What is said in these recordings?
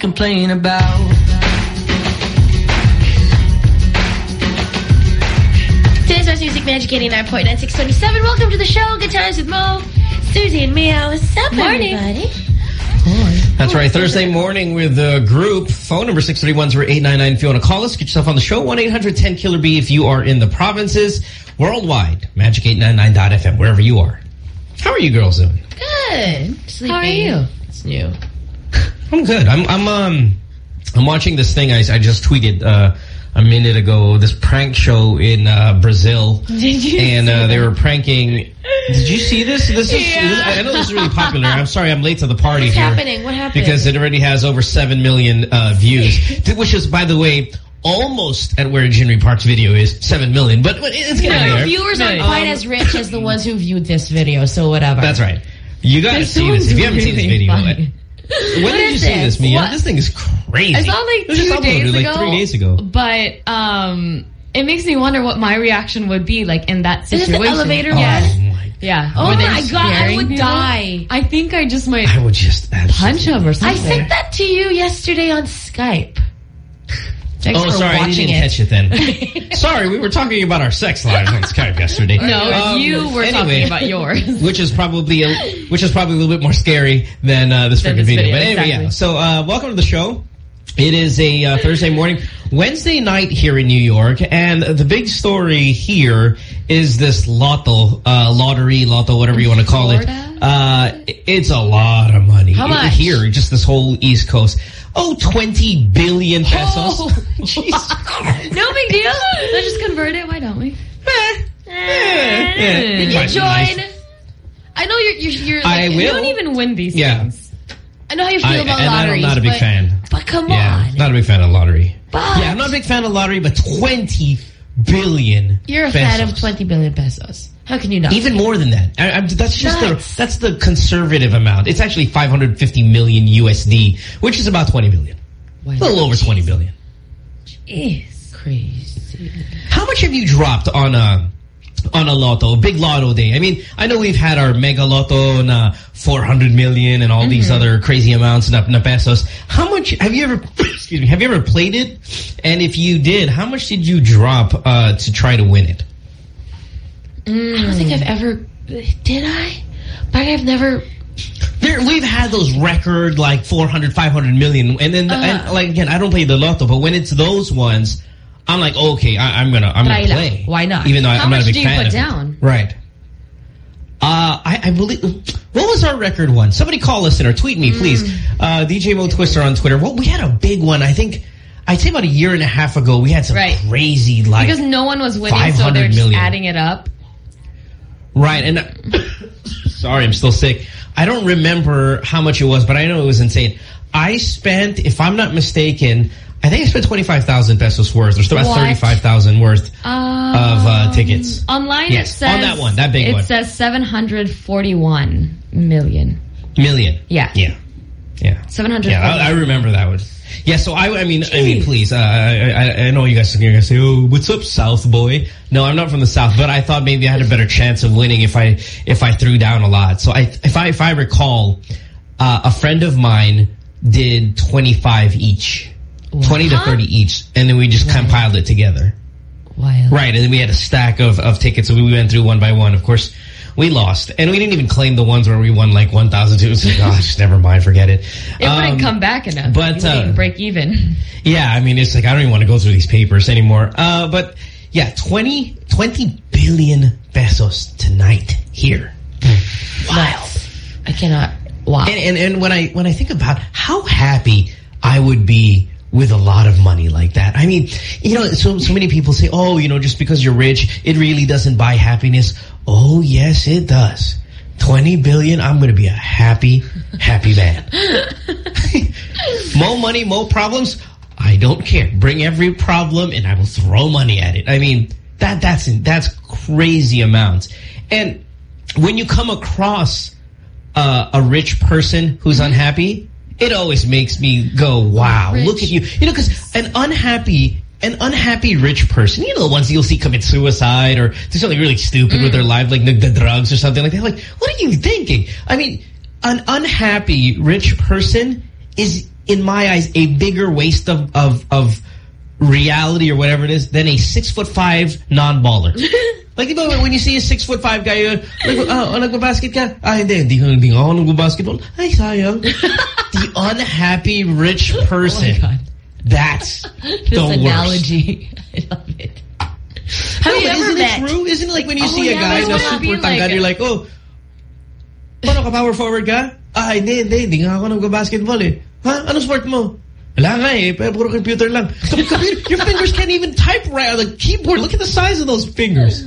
complain about. Today's Best Music Magic 89.9, 627. Welcome to the show. Good times with Mo, Susie, and Mia. What's up, Morning. everybody? That's right. Thursday morning with the group. Phone number 631-0899 if you want to call us. Get yourself on the show. 1-800-10-KILLER-B if you are in the provinces. Worldwide. Magic899.fm, wherever you are. How are you girls doing? Good. Sleeping. How are you? It's new. I'm good. I'm I'm um I'm watching this thing I I just tweeted uh a minute ago, this prank show in uh, Brazil. Did you And uh, they were pranking. Did you see this? This is. Yeah. I know this is really popular. I'm sorry, I'm late to the party What's here. happening? What happened? Because it already has over seven million uh, views, which is, by the way, almost at where Jinri Park's video is, seven million. But, but it's getting Our there. viewers aren't Um, quite as rich as the ones who viewed this video, so whatever. That's right. You got to see this. If you haven't one's seen this video. When What did you is see this? this, Mia? What? This thing is crazy. I saw it like It was two uploaded, days like three days ago. But um, it makes me wonder what my reaction would be like in that this situation. the elevator Yes. Oh my! Yeah. Oh my God, I would people? die. I think I just might I would just absolutely- punch him or something. I something. sent that to you yesterday on Skype. Thanks Oh, for sorry, I didn't it. catch it then. sorry, we were talking about our sex lives on Skype yesterday. No, Um, you were anyway, talking about yours. which is probably a, which is probably a little bit more scary than uh, this Than freaking video. video, But anyway, exactly. yeah. So uh, welcome to the show. It is a uh, Thursday morning, Wednesday night here in New York, and the big story here is this lotto, uh, lottery, lotto, whatever you want to call it. Uh, it's a lot of money How much? here, just this whole East Coast. Oh, 20 billion pesos. Oh. no big deal. Let's just convert it. Why don't we? Yeah, Did you join? nice. I know you're you're, you're like, We will. don't even win these Yeah. things. I know how you feel I, about and lotteries. I'm not a big but, fan. But come Yeah, on. not a big fan of lottery. But- yeah, I'm not a big fan of lottery, but 20 billion You're a pesos. fan of 20 billion pesos. How can you not? Even more than that. I, that's just Nuts. the that's the conservative amount. It's actually 550 million USD, which is about 20 billion. A little over 20 billion. is crazy. How much have you dropped on a on a lotto, big lotto day? I mean, I know we've had our mega lotto na 400 million and all Mm-hmm. these other crazy amounts na, na pesos. How much have you ever excuse me, have you ever played it? And if you did, how much did you drop uh, to try to win it? I don't think I've ever did I? But I've never There, we've had those record like 400, 500 million, and then Uh-huh. and, like again, I don't play the lotto, but when it's those ones, I'm like, okay, I, I'm gonna, I'm Try gonna play. Why not? Even though I, How I'm not a much big do you fan put of it. down? Right. Uh, I, I believe. What was our record one? Somebody call us in or tweet me, please. Mm. Uh, DJ Mo Twister on Twitter. Well, we had a big one. I think I'd say about a year and a half ago. We had some Right. crazy like Because no one was winning, so they're just million. adding it up. Right, and sorry, I'm still sick. I don't remember how much it was, but I know it was insane. I spent, if I'm not mistaken, I think I spent 25,000 pesos worth, or about 35,000 worth Um, of uh, tickets. Online Yes, it says on that one, that big it one. It says 741 million. Million. Yeah. Yeah. Yeah. 700. Yeah, I, I remember that one. Yeah, so I, I mean, I mean, please, uh, I, I, I know you guys are going to say, "Oh, what's up, South boy?" No, I'm not from the South, but I thought maybe I had a better chance of winning if I if I threw down a lot. So I, if I if I recall, uh, a friend of mine did 25 each, 20 to 30 each, and then we just compiled it together. Wild. Right, and then we had a stack of, of tickets, so we went through one by one. Of course, we lost, and we didn't even claim the ones where we won like 1,000. It was like, oh, just never mind, forget it. It Um, wouldn't come back enough. but, uh, break even. Yeah, I mean, it's like, I don't even want to go through these papers anymore. Uh, but yeah, 20, 20 billion pesos tonight here. Wild. I cannot. Wow. And, and, and when I, when I think about how happy I would be with a lot of money like that. I mean, you know, so, so many people say, oh, you know, just because you're rich, it really doesn't buy happiness. Oh, yes, it does. 20 billion, I'm going to be a happy, happy man. more money, more problems. I don't care. Bring every problem and I will throw money at it. I mean, that that's that's crazy amounts. And when you come across uh, a rich person who's unhappy, it always makes me go, wow, Rich. look at you. You know, because an unhappy an unhappy rich person, you know, the ones you'll see commit suicide or do something really stupid with their mm. life, like the, the drugs or something like that. Like, what are you thinking? I mean, an unhappy rich person is, in my eyes, a bigger waste of, of, of reality or whatever it is than a six foot five non-baller. like, diba, when you see a six foot five guy, uh, like, oh, oh, nagba-basket ka? Ah, hindi, hindi, hindi ako nagba-basketball. Ay, sayang. the unhappy rich person. Oh my God. That's This the worst. analogy. I love it. Have no, you ever isn't met? it true? Isn't it like when you Oh, see a guy that's na super tangkad, like. you're like, oh, paano ka power forward ka? Ah, hindi, hindi, hindi nga ako nag-basketball eh. Ha? Anong sport mo? Wala nga eh, pero puro computer lang. Computer, your fingers can't even type right on the keyboard. Look at the size of those fingers.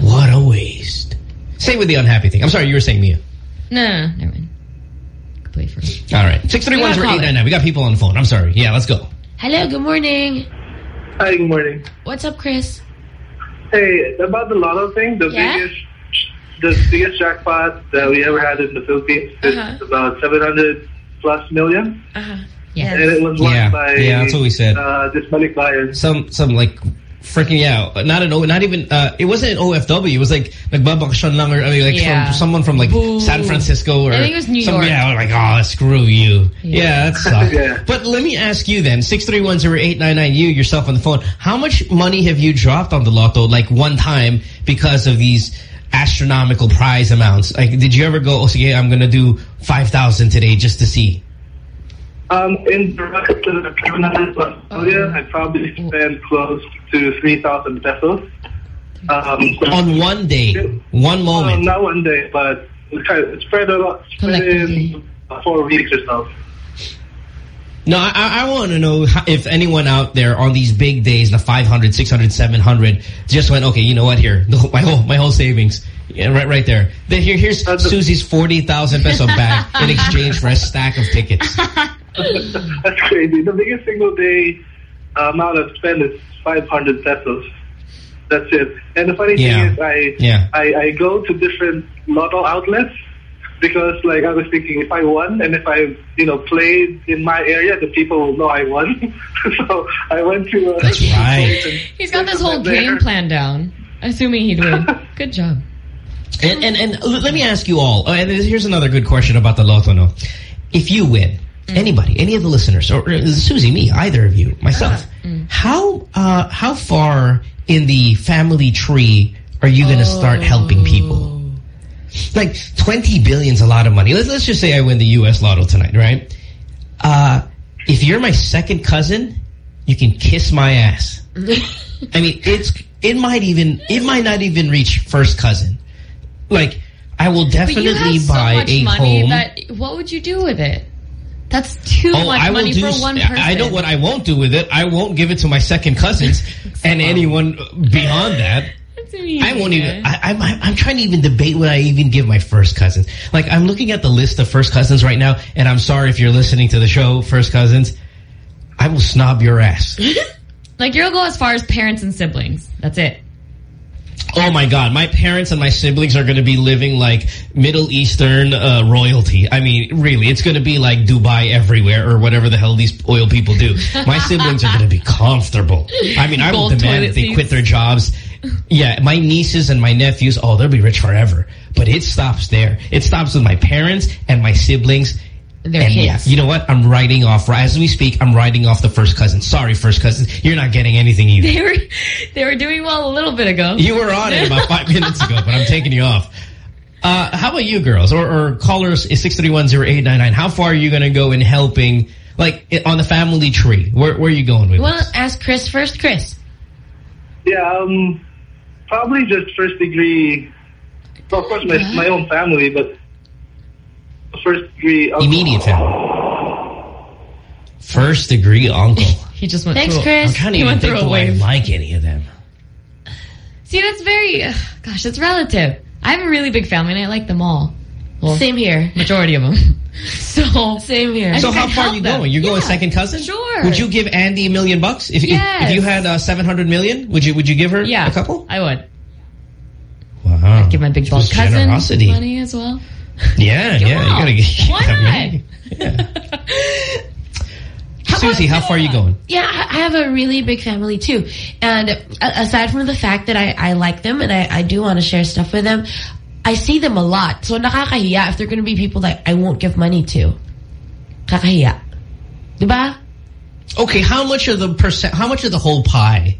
What a waste. Say with the unhappy thing. I'm sorry, you were saying, Mia. No, no, no, never mind. Play for me. All right. 631 You gotta call it. 899. We got people on the phone. I'm sorry. Yeah, let's go. Hello, good morning. Hi, good morning. What's up, Chris? Hey, about the lotto thing, the Yeah? biggest the biggest jackpot that we ever had in the Philippines is Uh-huh. about 700 plus million. Uh-huh. And it was won Yeah, by yeah, that's what we said. Uh, this Balikbayan. some some like freaking yeah not an O not even uh it wasn't an OFW it was like nagbabakasyon lang or I mean like Yeah. from someone from like Boo. San Francisco or I think it was New some, York. yeah like oh screw you Yeah. yeah, that sucks Yeah. but let me ask you then 6310899 you yourself on the phone how much money have you dropped on the lotto like one time because of these astronomical prize amounts like did you ever go oh sige I'm gonna do 5,000 today just to see Um, in the rest of the 700 plus million, I probably spent close to 3,000 pesos. Um, so- on one day one Well, moment not one day, but it's spread a lot, spread Collectively. in four weeks or so. No, I, I want to know if anyone out there on these big days, the 500, 600, 700, just went, okay, you know what, here, my whole my whole savings, yeah, right right there. Then here, here's Uh, the- Susie's 40,000 peso back in exchange for a stack of tickets. That's crazy. The biggest single day uh, amount I've spent is 500 pesos. That's it. And the funny Yeah. thing is, I, Yeah. I I go to different lotto outlets because, like, I was thinking if I won and if I, you know, played in my area, the people will know I won. so I went to. Uh, That's right. He's got this whole there. game plan down. Assuming he'd win. Good job. And, and, and let me ask you all, uh, and here's another good question about the Lotono. If you win, anybody, any of the listeners, or uh, Susie, me, either of you, myself, how, uh, how far in the family tree are you going to start helping people? Like, 20 billion's a lot of money. Let's, let's just say I win the U.S. Lotto tonight, right? Uh, if you're my second cousin, you can kiss my ass. I mean, it's it might even it might not even reach first cousin. Like, I will definitely so buy a home. that what would you do with it? That's too oh, much I money do. for one person. I know what I won't do with it. I won't give it to my second cousins and anyone beyond that. I won't even. I, I'm. I'm I'm trying to even debate what I even give my first cousins. Like I'm looking at the list of first cousins right now, and I'm sorry if you're listening to the show, first cousins. I will snob your ass. Like you'll go as far as parents and siblings. That's it. Oh my God, my parents and my siblings are going to be living like Middle Eastern uh, royalty. I mean, really, it's going to be like Dubai everywhere or whatever the hell these oil people do. My siblings are going to be comfortable. I mean, I would demand that they quit their jobs. Yeah, my nieces and my nephews, oh, they'll be rich forever. But it stops there. It stops with my parents and my siblings. Their and kids. yeah, you know what? I'm writing off, as we speak, I'm writing off the first cousin. Sorry, first cousin. You're not getting anything either. They were they were doing well a little bit ago. You were on it about five minutes ago, but I'm taking you off. Uh, how about you girls? Or, or callers is 6310899. How far are you going to go in helping, like, on the family tree? Where, where are you going with You want this? to ask Chris first? Chris. Yeah, um, probably just first degree. Well, of course, my my own family, but first degree. uncle. Immediate family. First degree uncle. He just went Thanks, through. Chris. I'm trying to He even went think through a do I like any of them. See, that's very, uh, gosh, it's relative. I have a really big family and I like them all. Well, Same here. majority of them. So, Same here. So how far are you them. going? You're going second cousin? Sure. Would you give Andy a million bucks? If, if, if you had uh, 700 million, would you, would you give her Yeah. a couple? I would. Wow. Give my big It bald cousin generosity. money as well. Yeah, yeah. You gotta get Why I not? mean, yeah. Susie, how far are you going? Yeah, I have a really big family too. And aside from the fact that I, I like them and I, I do want to share stuff with them, I see them a lot. So nakakahiya if they're going to be people that I won't give money to. Kakahiya. Diba? Okay, how much of the percent? How much of the whole pie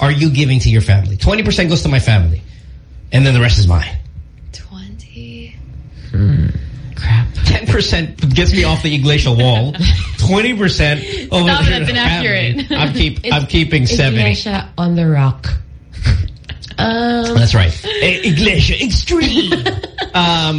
are you giving to your family? Twenty percent goes to my family, and then the rest is mine. 20. Crap. Ten percent gets me off the Iglesia wall. Twenty percent over Stop, the that's inaccurate. I'm keep. It's I'm keeping seventy. Iglesia on the rock. Um, That's right. Iglesia extreme. um,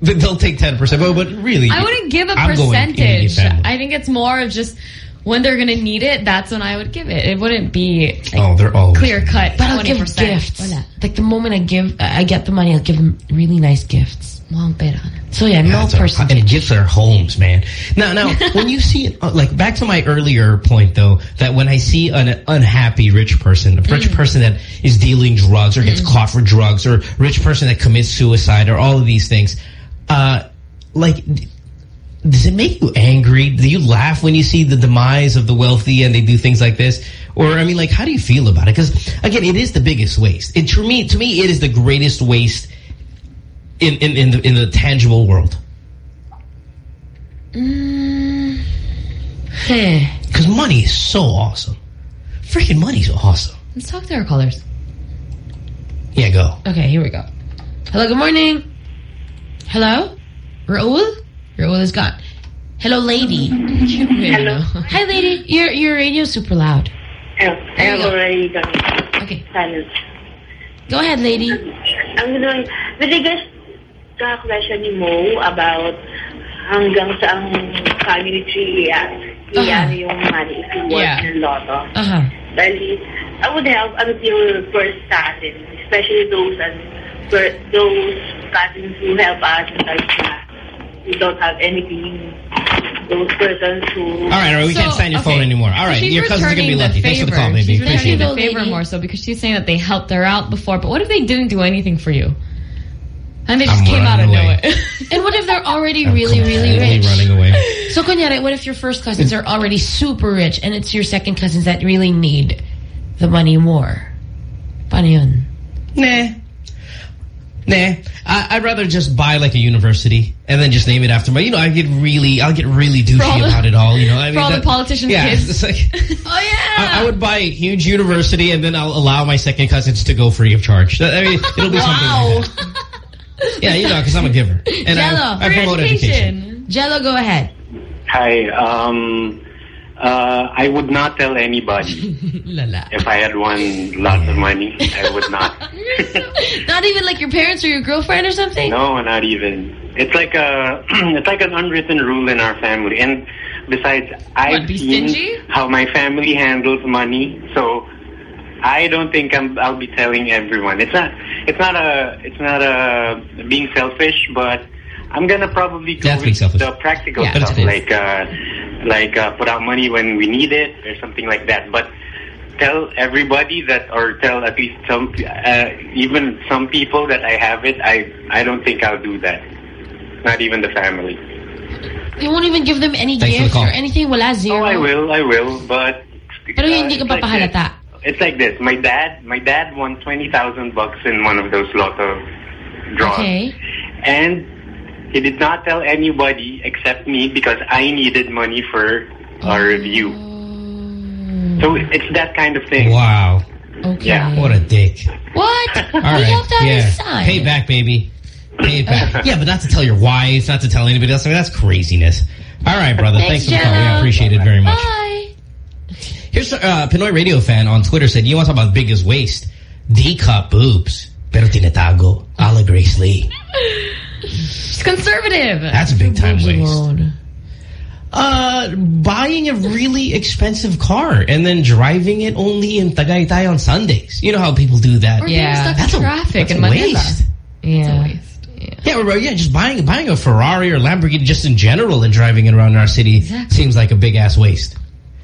they'll take ten percent. But, but really, I wouldn't give a I'm percentage. I think it's more of just when they're going to need it, that's when I would give it. It wouldn't be like, oh, they're all clear cut. but I'll give gifts. Like the moment I give, I get the money, I'll give them really nice gifts. Walang pera. So yeah, no percentage. And gifts are homes, man. Now, now, when you see, uh, like, back to my earlier point, though, that when I see an unhappy rich person, a Mm. rich person that is dealing drugs or gets caught for drugs, or rich person that commits suicide, or all of these things, uh, like, does it make you angry? Do you laugh when you see the demise of the wealthy and they do things like this? Or, I mean, like, how do you feel about it? Because, again, it is the biggest waste. It, to me, to me, it is the greatest waste in, in, in, the, in the tangible world. Mm. Heh. Because money is so awesome. Freaking money money's awesome. Let's talk to our callers. Yeah, go. Okay, here we go. Hello, good morning. Hello? Raul? Raul is gone. Hello, lady. Hello. Hi, lady. Your your radio's super loud. Ayun, There you ayun go. already done. Okay. Silence. Go ahead, lady. Ang gano'n, with regards sa question ni Mo about hanggang sa ang family tree iya, iya Uh-huh. yung money if you work Yeah. in lotto. Uh-huh. Dahil, I would help until first cousins, especially those and for those cousins who help us like uh, who don't have anything. Those persons who All right, all right. We So, can't stand your okay. phone anymore. All right, She's your cousin's going to be returning lucky. the Thanks for the favor. call, baby. She's Appreciate returning it. the favor lady. more so because she's saying that they helped her out before. But what if they didn't do anything for you? And they just I'm came out of running away. nowhere. And what if they're already I'm really, really rich? running away. So, kunyari, what if your first cousins are already super rich and it's your second cousins that really need the money more? Paano yun? Nah. Nah. I, I'd rather just buy like a university and then just name it after my, you know, I get really, I'll get really douchey all the- about it all, you know. I for all the politicians' yeah, kids. It's like, Oh, yeah! I, I would buy a huge university and then I'll allow my second cousins to go free of charge. I mean, it'll be wow! something like that. Yeah, you know, because I'm a giver. And Jello, I, I promote education. Jello, go ahead. Hi. Um, uh, I would not tell anybody Lala. if I had won lots of money. I would not. Not even like your parents or your girlfriend or something? no, not even. It's like a it's like an unwritten rule in our family. And besides, I've seen how my family handles money, so I don't think I'm, I'll be telling everyone. It's not. It's not a. It's not a being selfish, but I'm gonna probably go That's with selfish. the practical Yeah, stuff, like uh, like uh, put out money when we need it or something like that. But tell everybody that, or tell at least some, uh, even some people that I have it. I I don't think I'll do that. Not even the family. You won't even give them any Thanks for the or anything. Wala, zero. Oh, I will, I will, but. Pero uh, hindi ka it's like papahalata. this. It's like this. My dad, my dad won twenty thousand bucks in one of those lotto draws, Okay. and he did not tell anybody except me because I needed money for our oh. review. So it's that kind of thing. Wow. Okay. Yeah. What a dick. What? All he right. helped out yeah. his. Pay back, baby. Pay it back. yeah, but not to tell your wife, not to tell anybody else. I mean, that's craziness. All right, brother. Thanks, Thanks, for the call. Jenna. Yeah, appreciate it very much. Bye. Here's a uh, Pinoy radio fan on Twitter said, you want to talk about biggest waste? D-cup boobs. Pero tinatago. A la Grace Lee. It's conservative. That's a big time waste. alone. Uh, buying a really expensive car and then driving it only in Tagaytay on Sundays. You know how people do that. Or Yeah. getting stuck That's in a, traffic that's in a Manila. waste. It's a Yeah. waste. Yeah. Yeah, or, yeah, just buying buying a Ferrari or Lamborghini just in general and driving it around our city Exactly. seems like a big ass waste.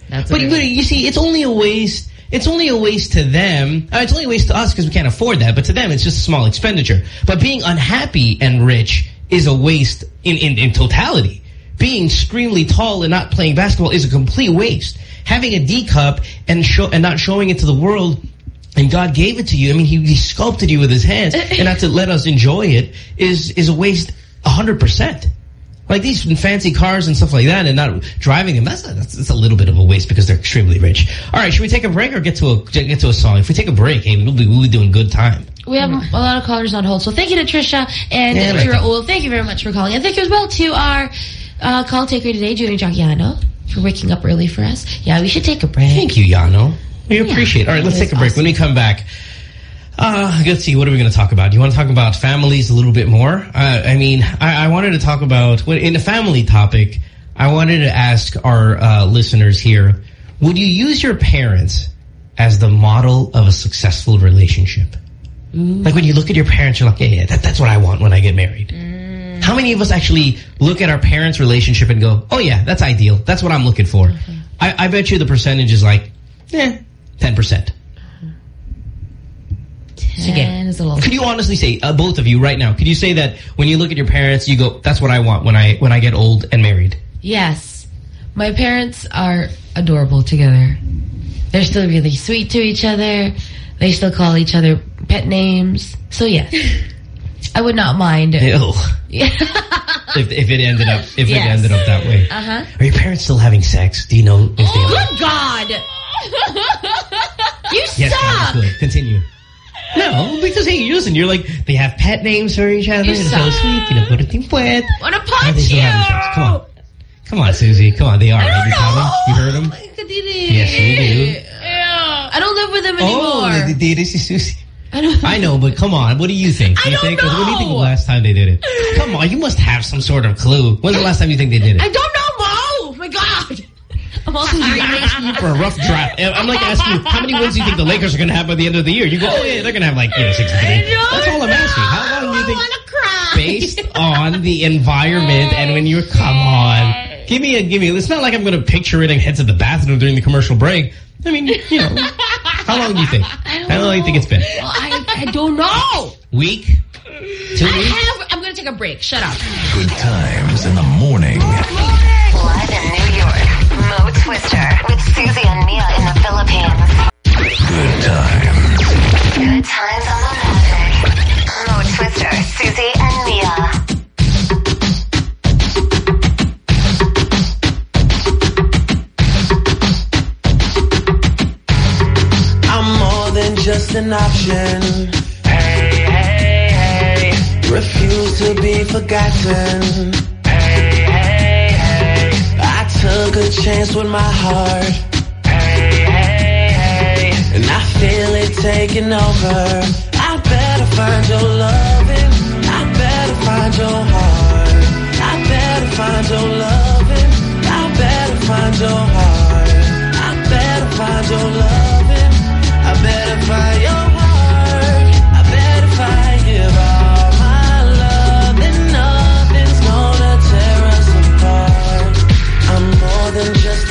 That's But, but you see, it's only a waste. It's only a waste to them. Uh, it's only a waste to us because we can't afford that. But to them, it's just a small expenditure. But being unhappy and rich is a waste in, in, in totality. Being extremely tall and not playing basketball is a complete waste. Having a D cup and show and not showing it to the world and God gave it to you. I mean, he, he sculpted you with his hands and not to let us enjoy it is, is a waste a hundred percent. Like these fancy cars and stuff like that and not driving them, that's a, that's, that's a little bit of a waste because they're extremely rich. All right, should we take a break or get to a get to a song? If we take a break, hey, we'll be, we'll be doing good time. We have a lot of callers on hold. So thank you to Trisha and Yeah, to. Raul. Thank you very much for calling. And thank you as well to our uh, call taker today, Junior Giacchiano, for waking up early for us. Yeah, we should take a break. Thank you, Yano. We appreciate it. All right, let's take a break. When we come back, uh, let's see, what are we going to talk about? Do you want to talk about families a little bit more? Uh, I mean, I, I wanted to talk about, in a family topic, I wanted to ask our uh, listeners here, would you use your parents as the model of a successful relationship? Like when you look at your parents, you're like, yeah, yeah, that, that's what I want when I get married. How many of us actually look at our parents' relationship and go, oh yeah, that's ideal. That's what I'm looking for. I, I bet you the percentage is like, eh, 10%. Ten is a little. Could you honestly say, uh, both of you right now, could you say that when you look at your parents, you go, that's what I want when I when I get old and married? Yes. My parents are adorable together. They're still really sweet to each other. They still call each other pet names. So yes. I would not mind. Ew. Yeah. If, if it ended up if it ended up that way. Uh-huh. Are your parents still having sex? Do you know if they are? Good God! you Yes, suck! Continue. No, because hey, listen, you're like they have pet names for each other. You It's so sweet. You know, put it in puet. wanna punch you! Come on. Come on, Susie. Come on, they are. I don't You them? You heard oh them? Yes, you do. Yeah. I don't live with them Oh, anymore. they did it, Susie. I don't. I know, but come on. What do you think? Do I don't think? What do you think the last time they did it? Come on, you must have some sort of clue. When's the last time you think they did it? I don't know, Mo. Oh my God. I'm also asking you for a rough draft. I'm like asking you, how many wins do you think the Lakers are going to have by the end of the year? You go, oh yeah, they're going to have like, you know, 63. That's all I'm asking. How long do you I think, want to cry. based on the environment and when you're, oh, come on. Give me a, give me, it's not like I'm going to picture it and head to the bathroom during the commercial break. I mean, you know, how long do you think? How long do you think it's been? Well, I, I don't know. Week? Two I weeks? have. I'm gonna take a break. Shut up. Good times in the morning. Live in New Twister with Susie and Mia in the Philippines. Good times. Good times on the Magic. Mo Twister, Susie and Mia. I'm more than just an option. Hey, hey, hey. Refuse to be forgotten. Took a chance with my heart. And I feel it taking over. I better find your loving. I better find your heart. I better find your loving. I better find your heart. I better find your loving. I better find your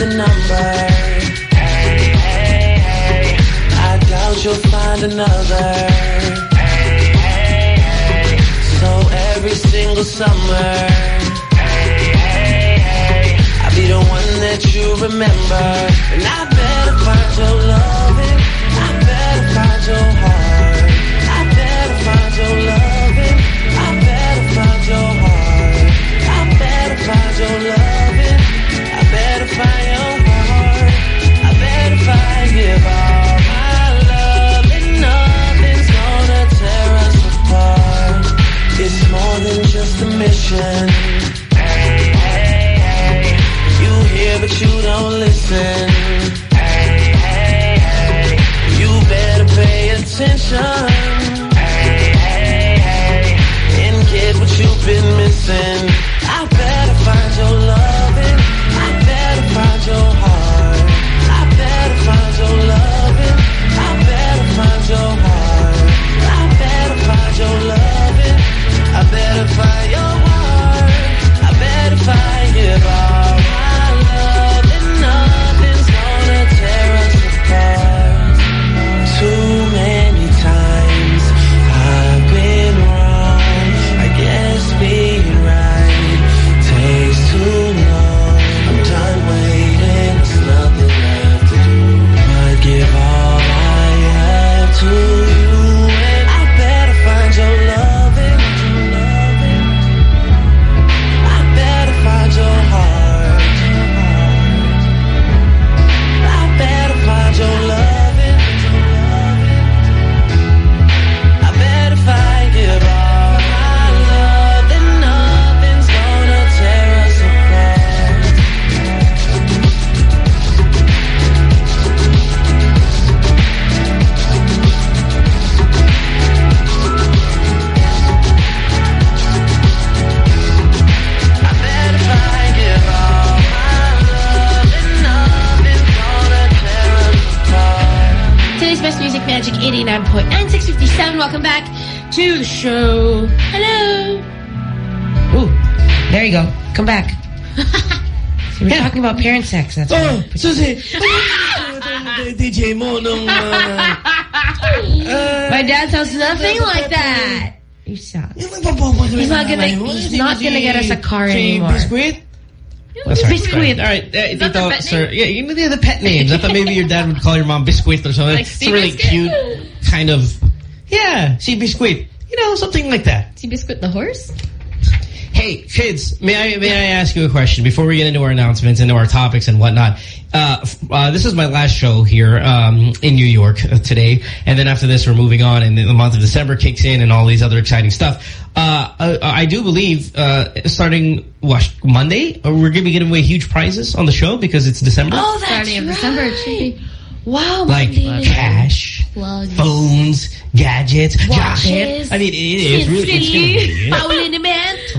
apart. I'm more than just a number. Hey, hey, hey. So every single summer, Hey, hey, hey. I'll be the one that you remember. And I better find your loving. I better find your heart. I better find your loving. I better find your heart. I better find your loving. I better find your heart. I better find give all my love and nothing's gonna tear us apart. It's more than just a mission. You hear but you don't listen. You better pay attention and get what you've been missing. To the show. Hello. Ooh, there you go. Come back. so we're talking about parent sex. That's Oh, right. Susie! DJ mo nung... My dad sounds nothing like that. You sound. He's not gonna. He's not gonna get us a car anymore. Biscuit? That's right. Biscuit. All right, uh, the Tito, pet sir. Yeah, you know they're the pet names. I thought maybe your dad would call your mom Biscuit or something. Like it's a really Sea cute kind of. Yeah, see Biscuit. You know, something like that. See Biscuit the horse? Hey, kids, may I may I ask you a question before we get into our announcements, into our topics and whatnot? Uh, uh, this is my last show here um, in New York uh, today, and then after this, we're moving on, and the month of December kicks in, and all these other exciting stuff. Uh, uh, I do believe uh, starting what Monday, uh, we're going to be giving away huge prizes on the show because it's December. Oh, that's Starting of right. December, it should be. Wow, like cash, Plugs. phones, gadgets, Watches. I mean, it is really. It's gonna be.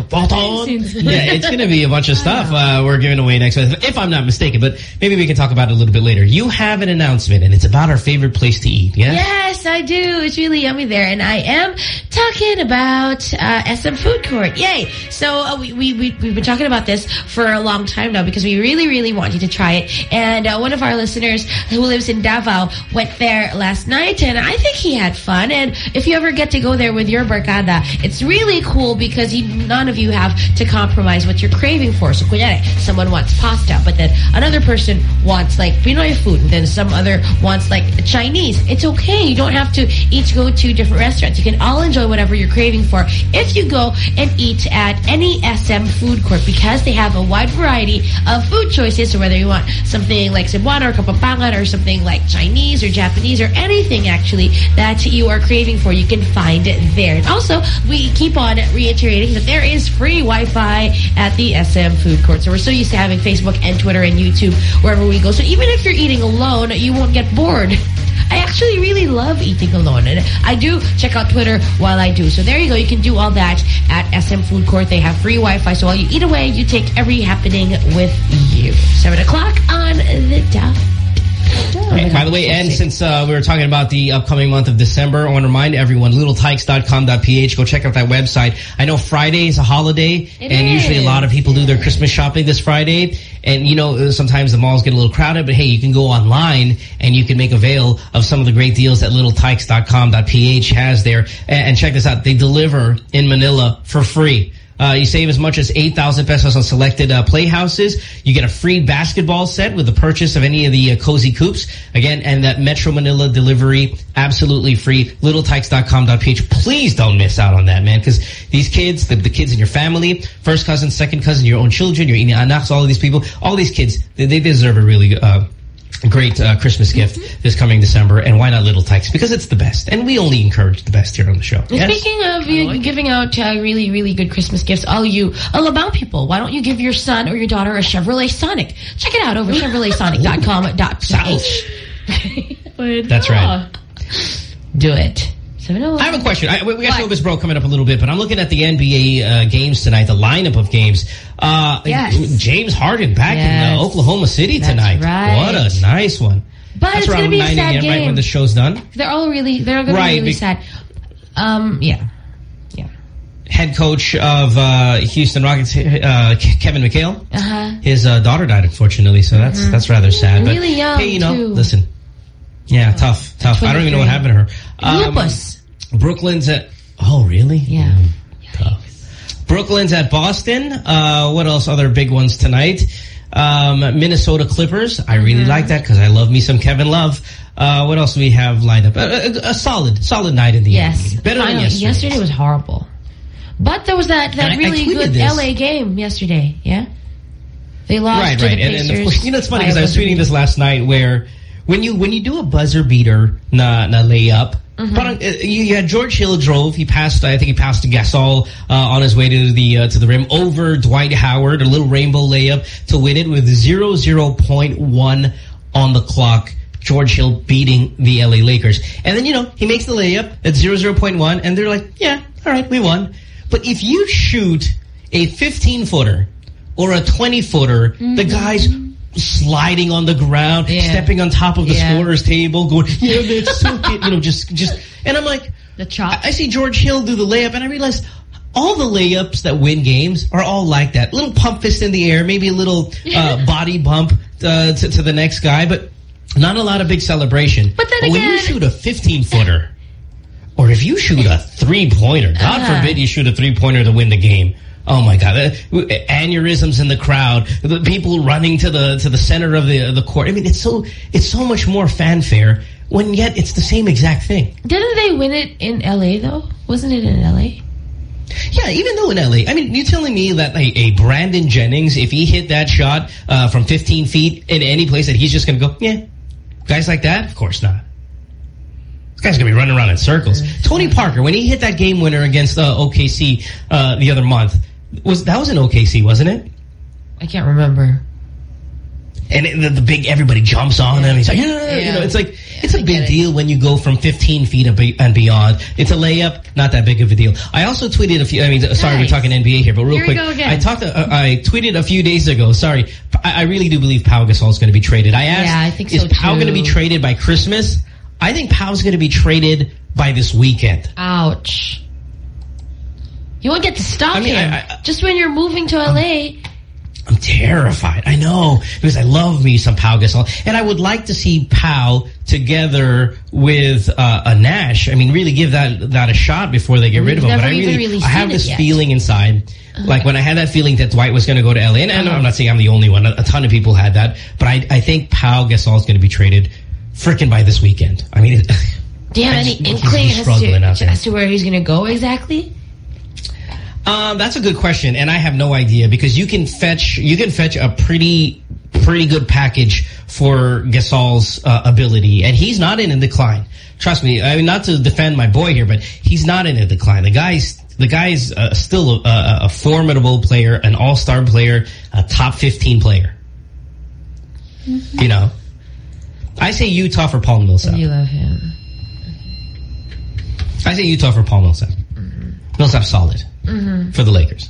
Photon. Yeah, it's going to be a bunch of stuff uh, we're giving away next month, if I'm not mistaken. But maybe we can talk about it a little bit later. You have an announcement, and it's about our favorite place to eat. Yeah. Yes, I do. It's really yummy there. And I am talking about uh, SM Food Court. Yay. So uh, we, we, we, we've been talking about this for a long time now because we really, really want you to try it. And uh, one of our listeners who lives in Davao went there last night and I think he had fun. And if you ever get to go there with your barkada, it's really cool because you, none of you have to compromise what you're craving for. So kunyari, someone wants pasta, but then another person wants like Pinoy food, and then some other wants like Chinese. It's okay. You don't have to each go to different restaurants. You can all enjoy whatever you're craving for if you go and eat at any SM food court because they have a wide variety of food choices. So whether you want something like Cebuano or Kapampangan or something like Chinese or Japanese or anything actually that you are craving for, you can find it there. And also, we keep on reiterating that there is free Wi-Fi at the SM food court. So we're so used to having Facebook and Twitter and YouTube wherever we go. So even if you're eating alone, you won't get bored. I actually really love eating alone. And I do check out Twitter while I do. So there you go. You can do all that at SM Food Court. They have free Wi-Fi. So while you eat away, you take every happening with you. 7 o'clock on the dot. My By the way, and since uh, we were talking about the upcoming month of December, I want to remind everyone, littletikes.com.ph. Go check out that website. I know Friday is a holiday, It and usually a lot of people do their Christmas shopping this Friday. And, you know, sometimes the malls get a little crowded, but hey, you can go online and you can make avail of some of the great deals that littletikes.com.ph has there. And check this out. They deliver in Manila for free. Uh, you save as much as 8,000 pesos on selected uh, playhouses. You get a free basketball set with the purchase of any of the uh, cozy coops. Again, and that Metro Manila delivery, absolutely free. LittleTikes.com.ph. Please don't miss out on that, man, because these kids, the, the kids in your family, first cousin, second cousin, your own children, your inaanak, all of these people, all these kids, they, they deserve a really uh, great uh, Christmas gift this coming December. And why not Little Tikes? Because it's the best. And we only encourage the best here on the show. Yes? Speaking of you giving out uh, really, really good Christmas gifts, all you Alabang people, why don't you give your son or your daughter a Chevrolet Sonic? Check it out over ChevroletSonic.com.ph. That's right. Do it. I have a question. I, we got Showbiz Bro coming up a little bit, but I'm looking at the NBA uh, games tonight, the lineup of games. Uh, Yes. James Harden back in uh, Oklahoma City That's tonight. right. What a nice one. But That's it's going to be a sad a.m., right, when the show's done. They're all really, they're going to be really sad. Um, yeah. Head coach of uh, Houston Rockets, uh, Kevin McHale. Uh-huh. His uh, daughter died, unfortunately, so that's Mhm. that's rather sad. But Really young, hey, you know, too. listen. Yeah, tough, tough. I don't even know what happened to her. Um, Lupus. Brooklyn's at. Oh, really? Yeah. Tough. Brooklyn's at Boston. Uh, what else? Other big ones tonight. Um, Minnesota Clippers. I really Mm-hmm. like that because I love me some Kevin Love. Uh, what else do we have lined up? A, a, a solid, solid night in the Yes. NBA. Better than yesterday. yesterday was horrible. But there was that, that I- I really tweeted good this. LA game yesterday, yeah? They lost right, right. And, and of course, you know, it's funny because I was tweeting this last night where when you when you do a buzzer beater na, na layup, Mm-hmm. but uh, you, had George Hill drove. He passed. I think he passed Gasol uh, on his way to the uh, to the rim over Dwight Howard, a little rainbow layup to win it with zero zero point one on the clock. George Hill beating the LA Lakers, and then you know he makes the layup at zero zero point one, and they're like, yeah, all right, we won. But if you shoot a fifteen footer or a 20 footer, the guy's sliding on the ground, Yeah. stepping on top of the Yeah. scorer's table, going, yeah, that's so good. You know, just, just, and I'm like, The chop. I, I see George Hill do the layup and I realize all the layups that win games are all like that. Little pump fist in the air, maybe a little uh, body bump uh, to, to the next guy, but not a lot of big celebration. But then when you shoot a 15 footer, or if you shoot a three-pointer, God Uh-huh. forbid you shoot a three-pointer to win the game. Oh my God! Uh, aneurysms in the crowd, the people running to the to the center of the the court. I mean, it's so it's so much more fanfare when yet it's the same exact thing. Didn't they win it in LA though? Wasn't it in LA? Yeah, even though in LA, I mean, you're telling me that a, a Brandon Jennings, if he hit that shot uh, from 15 feet in any place, that he's just going to go, yeah. Guys like that, of course not. This guy's going to be running around in circles. Tony Parker, when he hit that game winner against uh, OKC uh, the other month, was that was in OKC, wasn't it? I can't remember. And it, the, the big everybody jumps on him. He's like, yeah, you know, it's like it's a big deal when you go from 15 feet and beyond. It's a layup, not that big of a deal. I also tweeted a few. I mean, sorry, we're talking NBA here, but real Here quick. I talked. Uh, I tweeted a few days ago. Sorry, I, I really do believe Pau Gasol is going to be traded. I asked, Yeah, I think so is Pau going to be traded by Christmas? I think Pau's going to be traded by this weekend. Ouch. You won't get to stop I mean, him. I- I- Just when you're moving to LA. I'm terrified. I know because I love me some Pau Gasol, and I would like to see Pau together with uh, a Nash. I mean, really give that that a shot before they get rid of him. But I really, really I have this yet. feeling inside, like when I had that feeling that Dwight was going to go to LA, and, and I'm not saying I'm the only one. A, a ton of people had that, but I I think Pau Gasol is going to be traded, freaking by this weekend. I mean. It, Do you have any just- inkling as to, as to where he's going to go exactly? Um, that's a good question, and I have no idea because you can fetch you can fetch a pretty pretty good package for Gasol's uh, ability, and he's not in a decline. Trust me. I mean, not to defend my boy here, but he's not in a decline. The guy's the guy's uh, still a, a, a formidable player, an all star player, a top fifteen player. You know, I say Utah for Paul Millsap. You love him. I say Utah for Paul Millsap. Millsap solid Mm-hmm. for the Lakers.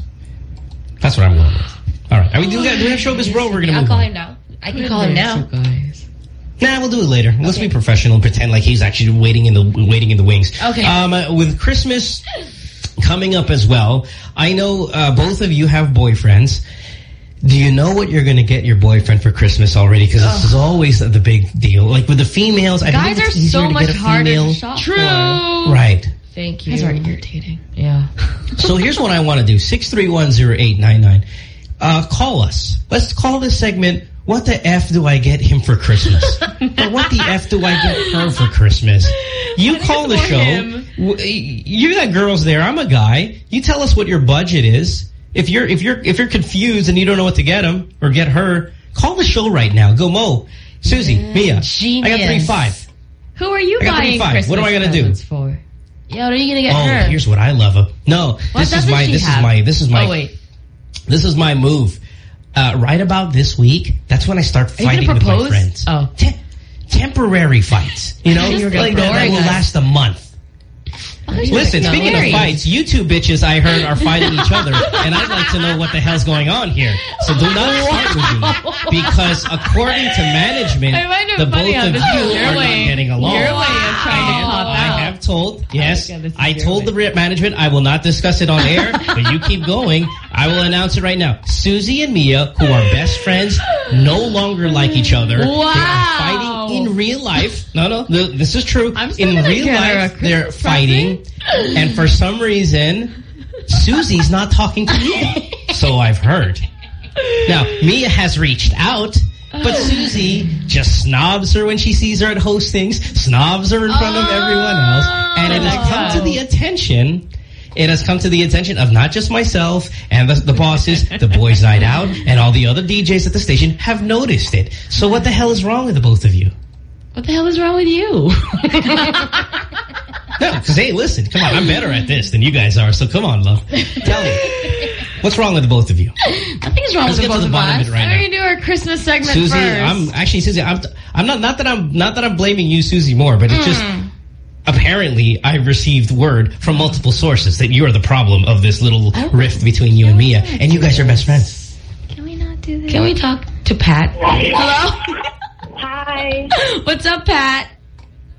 That's what I'm going with. All right. Are we, do, we have, do we have Showbiz Bro? We're going to I'll call on. him now. I can call him now. guys. Nah, we'll do it later. Let's be professional and pretend like he's actually waiting in the waiting in the wings. Okay. Um, uh, with Christmas coming up as well, I know uh, both of you have boyfriends. Do you know what you're going to get your boyfriend for Christmas already? Because this is always the big deal. Like with the females, I Guys believe are it's easier so much harder female. to shop True. for. Right. Thank you. Guys are irritating. Yeah. So here's what I want to do. 6310899. Uh, call us. Let's call this segment, What the F do I get him for Christmas? or what the F do I get her for Christmas? You call the show. him. W- You got girls there. I'm a guy. You tell us what your budget is. If you're if you're if you're confused and you don't know what to get him or get her, call the show right now. Go Mo, Susie, Mia. Genius. I got three five. Who are you I got buying 35. Christmas What am I gonna do? presents for? Yeah, what are you gonna get Oh, her? here's what I love. No, What this is my this is my this is my Oh, wait. This is my move. Uh, right about this week, that's when I start fighting with my friends. Oh. Te- temporary fights. You know, like that will last a month. Listen, speaking of fights, you two bitches I heard are fighting each other, and I'd like to know what the hell's going on here. So do not start with me, because according to management, I the both of you are not getting along. your way of trying to pop I out. have told, yes, God, I told way. the management I will not discuss it on air, but you keep going. I will announce it right now. Susie and Mia, who are best friends, no longer like each other. They are Wow. Fighting in real life. No, no, th- this is true. I'm in real get her a life, they're Christmas fighting, and for some reason, Susie's not talking to Mia. So I've heard. Now, Mia has reached out, but oh. Susie just snobs her when she sees her at hostings, snobs her in front of everyone else, and it has come to oh. the attention it has come to the attention of not just myself and the, the bosses, the boys' night out, and all the other DJs at the station have noticed it. So what the hell is wrong with the both of you? What the hell is wrong with you? No, because hey, listen, come on, I'm better at this than you guys are. So come on, love, tell me, what's wrong with the both of you? Nothing's wrong Let's with get the to both the of bottom of us. it right now. you do our Christmas segment Susie, first? I'm actually Susie. I'm I'm not not that I'm not that I'm blaming you, Susie, more, but it's just mm. Apparently I received word from multiple sources that you are the problem of this little rift between you and Mia, and you guys are best friends. Can we not do this? Can we talk to Pat? Hello? Hi. What's up, Pat?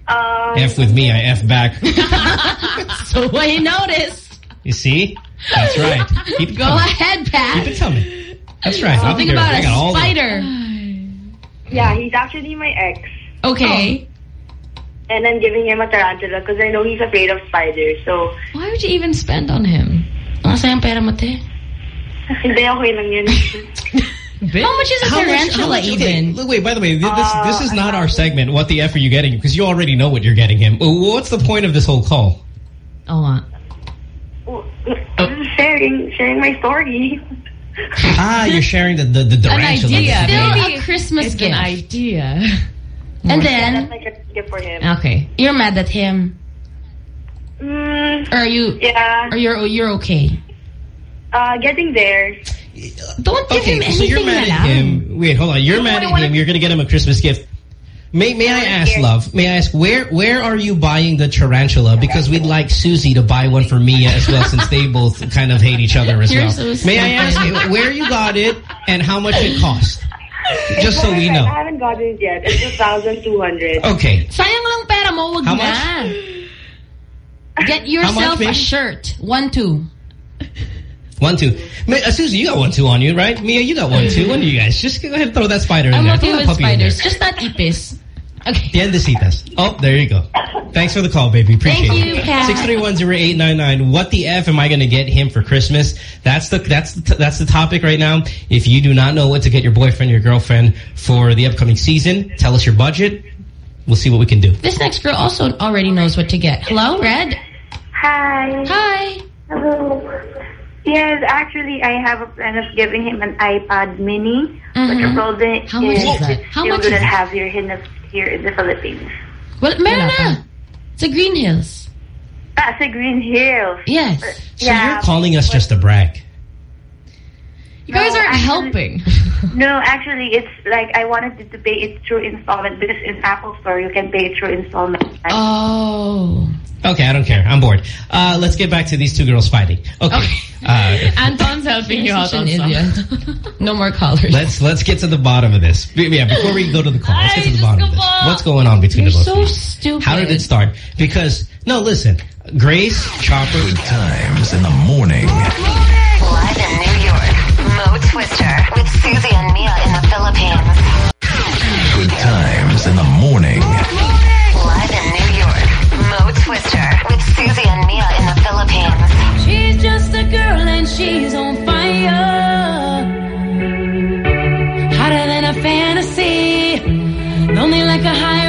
Um, F with me, I F back. So what you noticed? You see? That's right. Keep it Go coming. ahead, Pat. Keep Pat. it coming. That's right. I'll Think about got a all the- yeah, he's actually my ex. Okay. And I'm giving him a tarantula because I know he's afraid of spiders. So, Why would you even spend on him? Nasa yung pera mo, te? hindi okay lang yun. How much is a How tarantula how much- even? okay, wait, by the way, th- this this is not our segment. What the F are you getting? Because you already know what you're getting him. Uh, What's the point of this whole call? Oh, what? sharing, sharing my story. Ah, you're sharing the the, the tarantula. idea. that you Still made. a Christmas It's gift. an idea. And That's then, my Christmas gift for him. Okay. you're mad at him. Mm, Or are you, yeah, or you're, you're okay? uh, getting there. Don't give him Okay, anything so you're mad at him. Wait, hold on. You're mad at him. You're going to get him a Christmas gift. May May I ask, love? May I ask where where are you buying the tarantula? Because we'd like Susie to buy one for Mia as well, since they both kind of hate each other as You're well. so May I ask where you got it and how much it cost? Just so we know. I haven't gotten it yet. It's a thousand two hundred. Okay. Sayang lang pera mo, wag How na. Get yourself baby? a shirt. One, two. One, two. May, uh, Susie, you got one, two on you, right? Mia, you got one, two. One of you guys. Just go ahead and throw that spider in I'm there. okay Throw that with puppy in there. spiders. Just not ipis. Okay. Tiendesitas. Oh, there you go. Thanks for the call, baby. Appreciate Thank you, it. Pat. Six three one zero eight nine nine. What the f am I going to get him for Christmas? That's the that's the, that's the topic right now. If you do not know what to get your boyfriend, your girlfriend for the upcoming season, tell us your budget. We'll see what we can do. This next girl also already knows what to get. Hello, Red? Hi. Hi. Hello. Yes, actually, I have a plan of giving him an iPad Mini, but the problem How much is is that? How still much is didn't have here in the, here in the Philippines. Well, meron na. It's a Greenhills. Ah, That's a Greenhills. Yes. Uh, so you're calling us just to brag. You guys aren't actually- helping. No, actually, it's like I wanted it to pay it through installment because in Apple Store you can pay it through installment. Oh. Okay, I don't care. I'm bored. Uh, let's get back to these two girls fighting. Okay. Uh, Anton's helping you out Such an no more callers. let's let's get to the bottom of this. Yeah, before we go to the call, let's get to the bottom of this. Diyos ko po. What's going on between You're the both so you? stupid. How did it start? Because no, listen, Grace Chopper. Good times in the morning. Live in New York, Mo Twister with Susie and Mia in the Philippines. Good times in the morning. Twister with Susie and Mia in the Philippines. She's just a girl and she's on fire. Hotter than a fantasy. Lonely like a highway.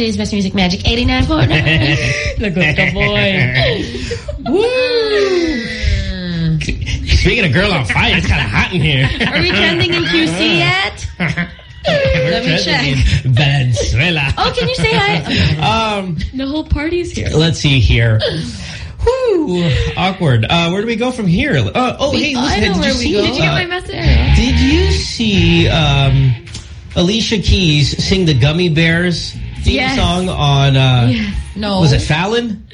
Today's Best Music Magic 89.9. Look like a boy. Woo! Speaking of girl on fire, it's kind of hot in here. Are we trending in QC yet? Let me check. Venezuela. Oh, can you say hi? Um, The whole party's here. let's see here. Whew, awkward. Uh, where do we go from here? Uh, oh, hey, listen, did you see? go. Did you get uh, my message? Did you see um, Alicia Keys sing the Gummy Bears theme Yes. song on? Uh. No. Was it Fallon?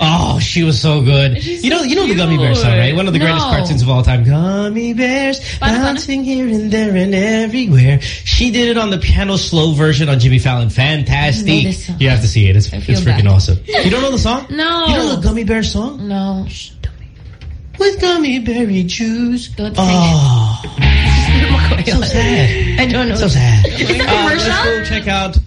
Oh, she was so good. She's you know, so you know the Gummy Bear song, right? One of the greatest cartoons of all time. Gummy bears bouncing here and there and everywhere. She did it on the piano slow version on Jimmy Fallon. Fantastic. I know this song. You have to see it. It's, it's freaking bad. awesome. You don't know the song? No. You know the Gummy Bear song? No. With gummy berry juice. Don't oh, so sad. I don't know. So sad. Is this a Uh, let's go check out.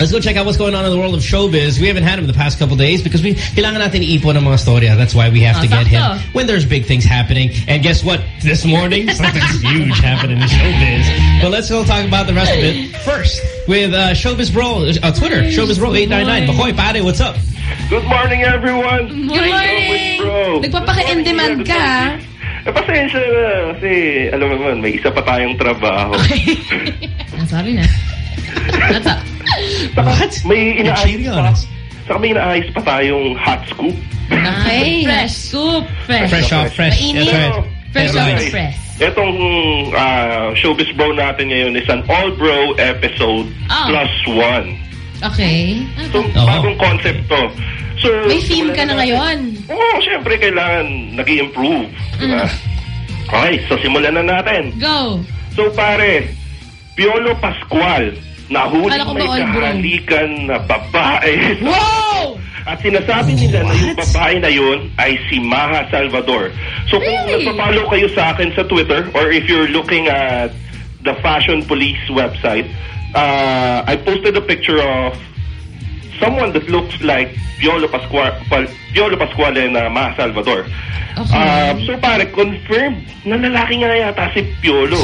Let's go check out what's going on in the world of showbiz. We haven't had him the past couple days because we kailangan natin ipon ng mga storya. That's why we have to get him when there's big things happening. And guess what? This morning, something's huge happening in showbiz. But let's go talk about the rest of it first with uh, Showbiz Bro, uh, Twitter, Showbiz Bro 899. Bahoy, pare, what's up? Good morning, everyone. Good morning. Bro. Nagpapaka-in-demand ka, ah. Eh, pasensya na. Kasi, alam mo naman, may isa pa tayong trabaho. Ah, sorry na. What's up? What? May inaayos pa. us. Saka may inaayos pa tayong hot scoop. Okay. Fresh soup. Fresh. Fresh off, fresh. Mainit. That's right. Fresh Headlines. off press. Etong ah, showbiz bro natin ngayon is an all-bro episode Ah. plus one. Okay. So, Oh. bagong concept to. So, May theme ka na ngayon. Oo, syempre kailangan nag improve Diba? Mm. Okay, so simulan na natin. Go. So pare, Piolo Pascual, nahuli Kala ko may ba kahalikan na babae. Wow! At sinasabi nila na yung babae na yun ay si Maha Salvador. So kung Really? nagpa-follow kayo sa akin sa Twitter or if you're looking at the Fashion Police website, uh, I posted a picture of someone that looks like Piolo Pascual, Piolo Pascual and uh, Maha Salvador. Okay. Um, so pare, confirmed na lalaki nga yata si Piolo.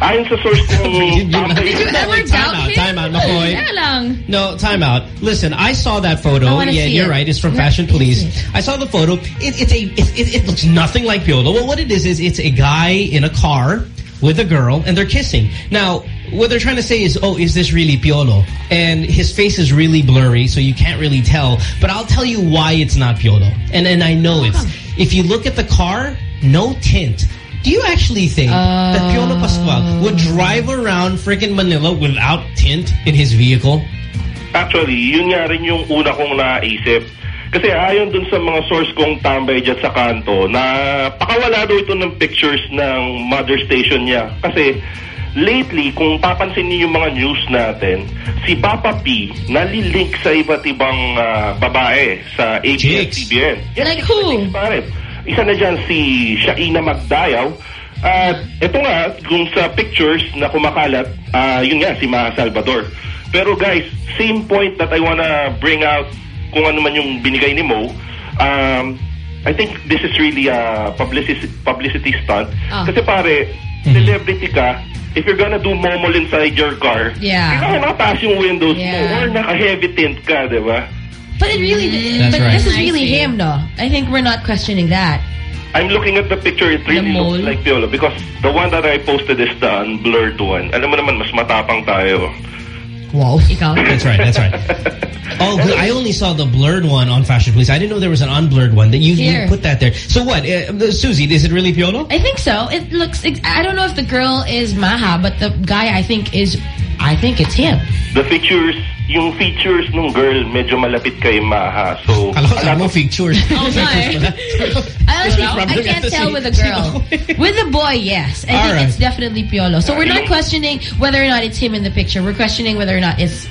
Ayon sa source kong Yun- yun- tambay. Did you ever Time doubt out, him? time out, Makoy. Teka eh. lang. No, time out. Listen, I saw that photo. Yeah, you're it. right. It's from Let Fashion Police. I saw the photo. It, it's a. It, it, it looks nothing like Piolo. Well, what it is is it's a guy in a car with a girl, and they're kissing. Now, what they're trying to say is, oh, is this really Piolo? And his face is really blurry, so you can't really tell. But I'll tell you why it's not Piolo. And and I know it's. If you look at the car, no tint. Do you actually think that Piolo Pascual would drive around freaking Manila without tint in his vehicle? Actually, yun nga rin yung una kong naisip. Kasi ayon dun sa mga source kong tambay dyan sa kanto, na pakawala daw ito ng pictures ng mother station niya. Kasi lately, kung papansin niyo yung mga news natin, si Papa P nalilink sa iba't ibang ah, babae sa ABS-CBN. Like who? Pare, isa na dyan si Shaina Magdayaw. At ito nga, kung sa pictures na kumakalat, ah, yun nga, si Maha Salvador. Pero guys, same point that I wanna bring out kung ano man yung binigay ni Mo. Um, I think this is really a publicity, publicity stunt. Ah. Kasi pare, celebrity ka, if you're gonna do momol inside your car, Yeah. kailangan nakataas yung windows mo Yeah. or naka-heavy tint ka, di ba? But it really, That's but right. this is really him, though. I think we're not questioning that. I'm looking at the picture, it really looks like Piolo because the one that I posted is the unblurred one. Alam mo naman, mas matapang tayo. Wow. Ikaw. That's right. That's right. Oh, good. I only saw the blurred one on Fashion Police. I didn't know there was an unblurred one. That you, you put that there. So what, uh, Susie? Is it really Piolo? I think so. It looks. I don't know if the girl is Maja, but the guy I think is. I think it's him. The features, yung features ng girl, medyo malapit kay Maja. So, Kala ko sabi mo features. Oh, my. I honestly, From I can't tell with a girl. with a boy, yes. I All think right. it's definitely Piolo. So we're not questioning whether or not it's him in the picture. We're questioning whether or not it's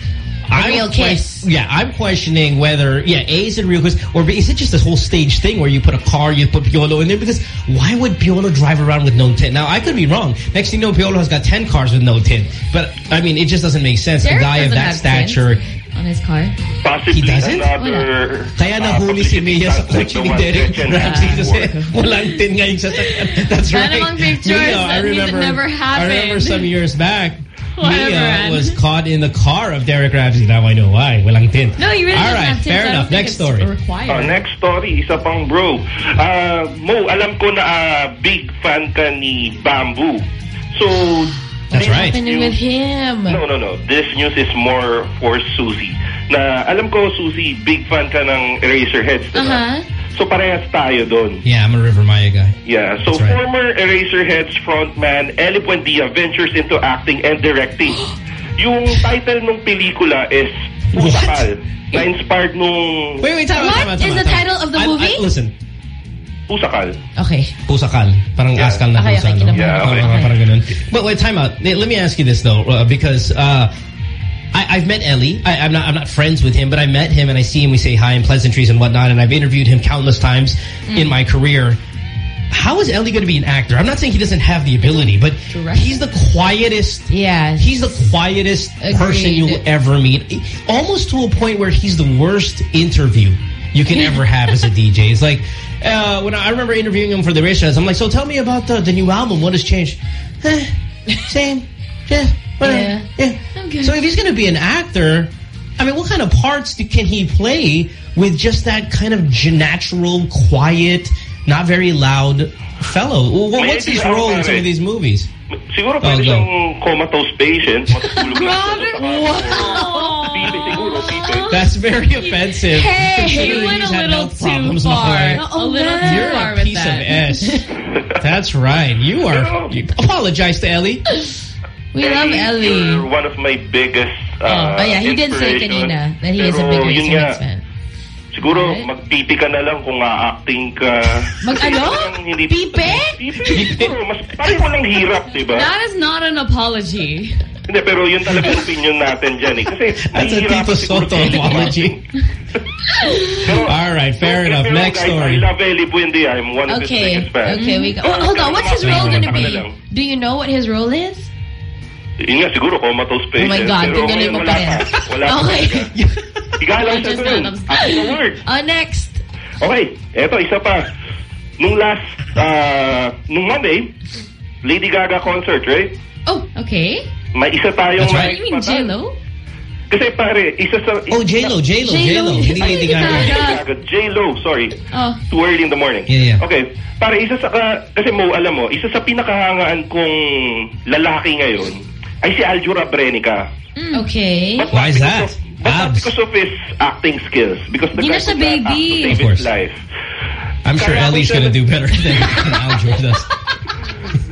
a real kiss. Yeah, I'm questioning whether, yeah, A, is it real kiss? Or B, is it just this whole stage thing where you put a car, you put Piolo in there? Because why would Piolo drive around with no tint? Now, I could be wrong. Next thing you know, Piolo has got 10 cars with no tint. But, I mean, it just doesn't make sense. Derek a guy of that stature... tints on his car. possibly He doesn't? another... Kaya uh, nahuli si Mia sa kotse ni Derek Ramsey kasi walang tin nga yung sasakyan. That's right. namang pictures Mia, I that need- remember, never I remember some years back, Whatever, Mia Ann. was caught in the car of Derek Ramsey. Now I know why. Walang tin. No, you really All doesn't right, have tints. fair I enough. Next story. Required. Oh, next story, isa pang bro. Uh, Mo, alam ko na ah, big fan ka ni Bamboo. So, That's right. Happening news- with him. No, no, no. This news is more for Susie. Na alam ko, Susie, big fan ka ng Eraserheads, diba? Uh-huh. So parehas tayo doon. Yeah, I'm a River Maya guy. Yeah, so right. former Eraserheads frontman Ely Buendia ventures into acting and directing. Yung title ng pelikula is Pusakal. Na-inspired nung Wait, wait, time out, time out, time is out, the title out. of the I- movie? I- listen, Pusakal. Okay. pusakal. Parang Yeah. askal na Okay, pusa. okay, no? Yeah, okay. Parang, parang ganun. But wait, time out. Let me ask you this though, uh, because uh, I, I've met Ely. I, I'm not I'm not friends with him, but I met him and I see him. We say hi and pleasantries and whatnot, and I've interviewed him countless times Mm. in my career. How is Ely going to be an actor? I'm not saying he doesn't have the ability, but Direct. he's the quietest. Yeah. He's the quietest person you'll ever meet. Almost to a point where he's the worst interview you can ever have as a DJ. It's like, uh, when I, I remember interviewing him for the Rishas, I'm like, so tell me about the, the new album. What has changed? Eh, same. Yeah. Whatever. Yeah. yeah. So if he's going to be an actor, I mean, what kind of parts do, can he play with just that kind of natural, quiet, not very loud fellow? Well, May what's his role in some of these movies? Siguro Oh, pwede go. siyang comatose patient. Matutulog. Wow. Pipe siguro, pipe. That's very offensive. Hey, You went a little too far. Makoy. Oh, a little man. too You're far a piece of S. That's right. You are. You, apologize to Ely. We love Ely, Ely. You're one of my biggest uh, Oh, yeah, he did say inspirations. kanina that he is a Pero big yun Racing fan. Siguro, Right. magpipi ka na lang kung a-acting ka. Mag Kasi ano? talagang hindi- Pipe? Pipe? Siguro, mas parang walang hirap, di ba? That is not an apology. Hindi, pero yun talaga yung opinion natin dyan eh. Kasi, That's a nahihirapan Tito siguro Sotto apology. Pero, All right, fair don't enough. me Next guys, story. I love Ely Buendia. I'm one of his Okay. biggest fans. Okay, we go. Pero, hold on, what's his role gonna be? Do you know what his role is? Yun nga, siguro, comatose Oh patient. my God, Pero galing mo pa rin. Wala pa Okay. talaga. Higa lang siya upset. Acting award. Uh, next. Okay, eto, isa pa. Nung last, uh, nung Monday, Lady Gaga concert, right? Oh, okay. May isa tayong... That's right. You mean. J-Lo? Kasi pare, isa sa... Oh, J-Lo, J-Lo, J-Lo. Hindi Lady Gaga. Lady Gaga, J-Lo, sorry. Oh. Too early in the morning. Yeah, yeah. Okay. Pare, isa sa... ka- Kasi mo, alam mo, isa sa pinakahangaan kong lalaki ngayon ay si Aljur Abrenica. Hmm. Okay. But Why is that? Of, but not Abs. because of his acting skills. Because the Hindi guy na siya could not act baby. to save Of course. his life. I'm sure Kaya Ely's going to do better than, than Aljur does.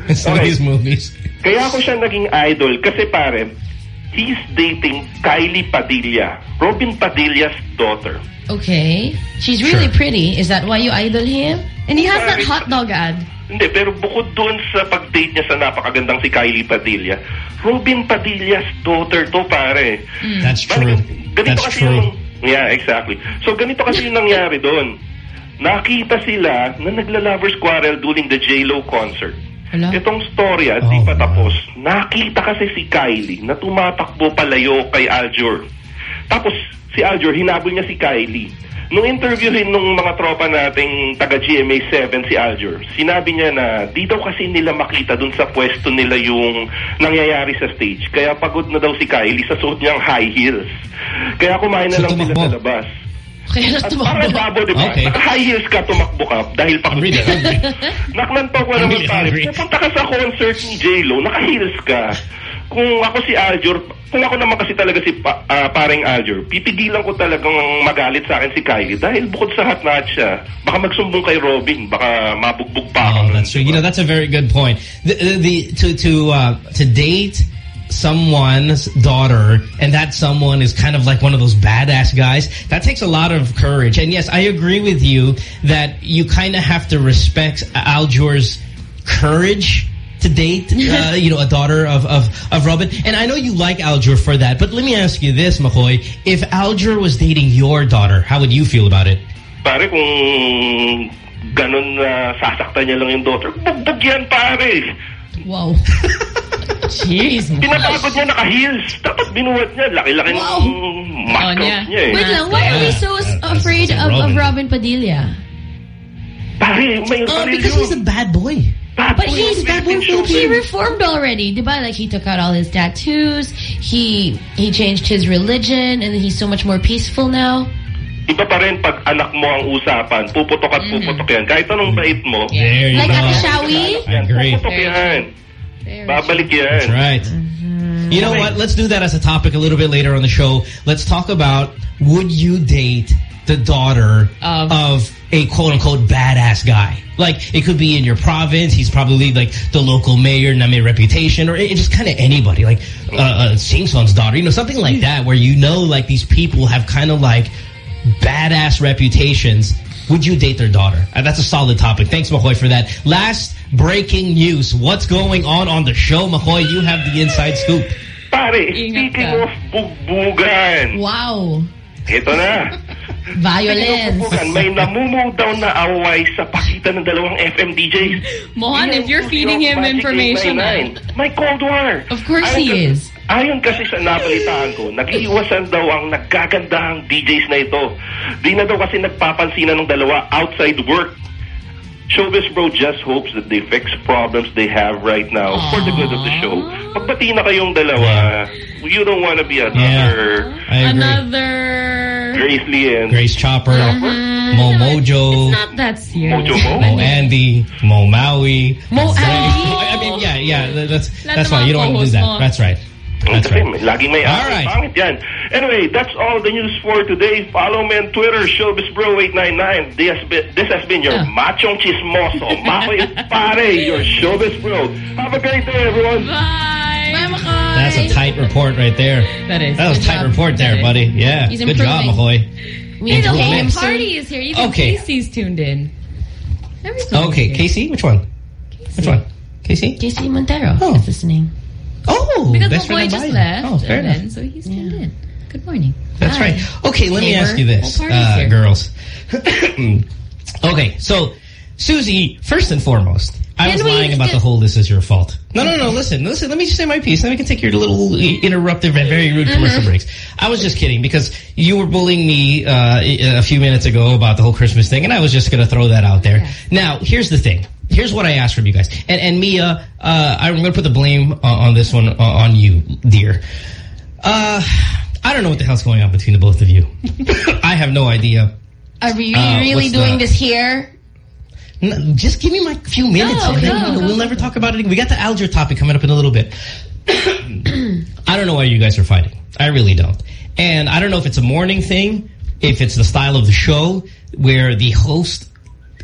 in some of these movies. Kaya ako siya naging idol kasi pare, he's dating Kylie Padilla, Robin Padilla's daughter. Okay. She's really Sure. pretty. Is that why you idol him? And he has that hot dog ad. Hindi, pero bukod doon sa pag-date niya sa napakagandang si Kylie Padilla, Robin Padilla's daughter to, pare. That's Bali, true. ganito That's kasi true. yung... Yeah, exactly. So, ganito kasi yung nangyari doon. Nakita sila na nagla-lovers quarrel during the J-Lo concert. Hello? Itong storya, di Oh, pa wow. tapos. Nakita kasi si Kylie na tumatakbo palayo kay Aljur. Tapos, si Aljur, hinabol niya si Kylie. Nung interviewin nung mga tropa nating taga GMA7 si Aljur, sinabi niya na di daw kasi nila makita dun sa pwesto nila yung nangyayari sa stage. Kaya pagod na daw si Kylie sa suot niyang high heels. Kaya kumain na So, lang sila sa labas. Kaya na tumakbo. parang babo, di ba? Okay. Naka-high heels ka, tumakbo ka dahil pagod I'm really ka. Naklantaw ko naman pare. Pupunta ka sa concert ni J-Lo, naka-heels ka. Kung ako si Aljur, kung ako naman kasi talaga si pa, paring Aljur, pipigilan ko talagang magalit sa akin si Kylie dahil bukod sa hot siya, baka magsumbong kay Robin, baka mabugbog pa ako. Oh, that's true. You know, that's a very good point. The, the, the to to uh, to date someone's daughter and that someone is kind of like one of those badass guys that takes a lot of courage and yes I agree with you that you kind of have to respect Aljur's courage to date uh, you know a daughter of, of of Robin and I know you like Aljur for that but let me ask you this Makoy if Aljur was dating your daughter how would you feel about it Pare, kung ganun na sasaktan niya lang yung daughter, bugbog pare. Wow. Jeez. Pinapagod niya naka-heels. Dapat binuhat niya. Laki-laki ng Wow. muscles Oh, niya. niya eh. Wait lang, why are we so afraid That's of, of Robin. Robin Padilla? Pare, may oh because he's a bad boy Bad But boy he's ng bad boy He reformed already, Dubai, Like he took out all his tattoos. He he changed his religion, and he's so much more peaceful now. Iba pa rin pag anak mo ang usapan, puputok at mm-hmm. puputok yan. Kahit anong mm-hmm. bait mo, there you Like go Ate Shawi. I agree puputok yan. Babalik yan. That's right. Mm-hmm. You know what? Let's do that as a topic a little bit later on the show. Let's talk about would you date the daughter Of- of a quote-unquote badass guy. Like, it could be in your province. He's probably like the local mayor, na may reputation, or it, just kind of anybody. Like, uh, uh, Sing Song's daughter, you know, something like that where you know like these people have kind of like badass reputations. Would you date their daughter? Uh, that's a solid topic. Thanks, Makoy, for that. Last breaking news. What's going on on the show, Makoy? You have the inside scoop. Pare, speaking of bugbugan, Wow. ito na. Violence. Bugbugan, may namumuo daw na away sa pagitan ng dalawang FM DJs. Mohan, if you're feeding him information, ah. May Cold War. Of course Ayon he is. Ayon kasi sa nabalitaan ko, nag-iiwasan daw ang nagkagandahang DJs na ito. Di na daw kasi nagpapansinan ng dalawa outside work. Showbiz Bro just hopes that they fix problems they have right now for the good of the show. Magbati na kayong dalawa. You don't want to be another I agree. Another... Grace Lee and Grace Chopper, mm-hmm. Mo Mojo, Not that serious. Mojo Mo. Mo Andy, Mo Maui. Mo Andy. I mean, yeah, yeah, that's Let that's them fine. You don't want to do that. mo. That's right. That's Kasi right. laging may All away. right. Pangit yan. Anyway, that's all the news for today. Follow me on Twitter, ShowbizBro899. This has been, this has been your Ah. machong chismoso, Makoy Pare, your Showbiz Bro. Have a great day, everyone. Bye. Bye, Makoy. That's a tight report right there. That is. That was a tight job. report there, buddy. Yeah. He's Good job, improving. Mahoy. We need The to whole pay him party is here. Even Okay. Casey's tuned in. Everybody's Okay. Casey, which one? Which one? Casey? Casey Montero Oh. is his name. Oh, Because the boy just Biden. left. Oh, fair and enough. then, so he's tuned in. Good morning. That's Hi. right. Okay, let me ask you this, uh, girls. okay, so Susie, first and foremost, I Can was we lying about the whole "this is your fault." No, no, no. Listen, listen. Let me just say my piece. Then we can take your little interruptive and very rude commercial Mm-hmm. breaks. I was just kidding because you were bullying me uh, a few minutes ago about the whole Christmas thing, and I was just going to throw that out there. Now, here's the thing. Here's what I asked from you guys, and and Mia, uh, I'm going to put the blame on, on this one uh, on you, dear. Uh, I don't know what the hell's going on between the both of you. I have no idea. Are we Uh, really doing the- this here? No, just give me my few minutes. Go, and then, go, you know, go, we'll never talk about it. We got the Aljur topic coming up in a little bit. I don't know why you guys are fighting. I really don't. And I don't know if it's a morning thing, if it's the style of the show, where the host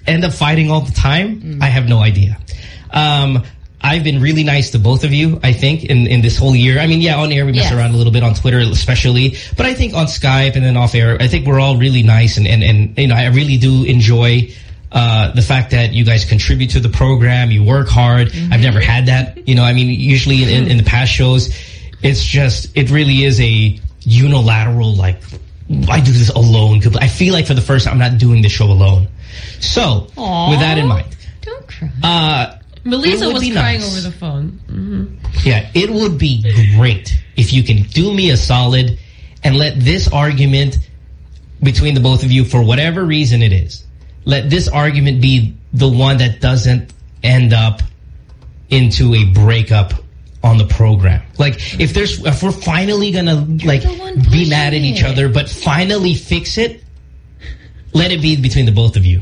end up fighting all the time. I have no idea. Um, I've been really nice to both of you, I think, in, in this whole year. I mean, yeah, on air we mess Yes. around a little bit, on Twitter especially. But I think on Skype and then off air, I think we're all really nice. And, and, and you know, I really do enjoy uh, the fact that you guys contribute to the program. You work hard. I've never had that. You know, I mean, usually in, in, the past shows, it's just, it really is a unilateral, like, I do this alone. I feel like for the first time, I'm not doing the show alone. So, with that in mind, Don't cry. uh, Melissa was crying nice. over the phone. yeah, it would be great if you can do me a solid and let this argument between the both of you, for whatever reason it is, let this argument be the one that doesn't end up into a breakup on the program. Like, if there's, if we're finally gonna, like, be mad at each other, but finally fix it, let it be between the both of you.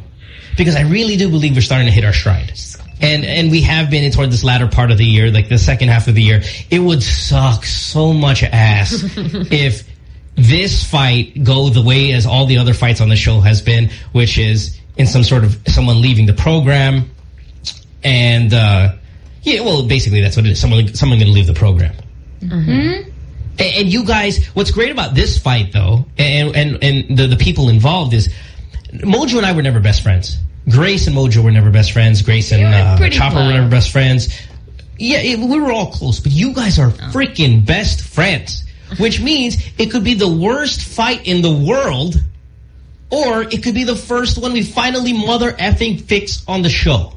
Because I really do believe we're starting to hit our stride. And and we have been toward this latter part of the year, like the second half of the year. It would suck so much ass if this fight go the way as all the other fights on the show has been, which is in some sort of someone leaving the program. And, uh, yeah, well, basically that's what it is. Someone, someone going to leave the program. And, and you guys, what's great about this fight, though, and and and the the people involved is Mojo and I were never best friends. Grace and Mojo were never best friends. Grace and uh, Chopper were never best friends. Yeah, it, we were all close, but you guys are freaking best friends, which means it could be the worst fight in the world, or it could be the first one we finally mother effing fix on the show.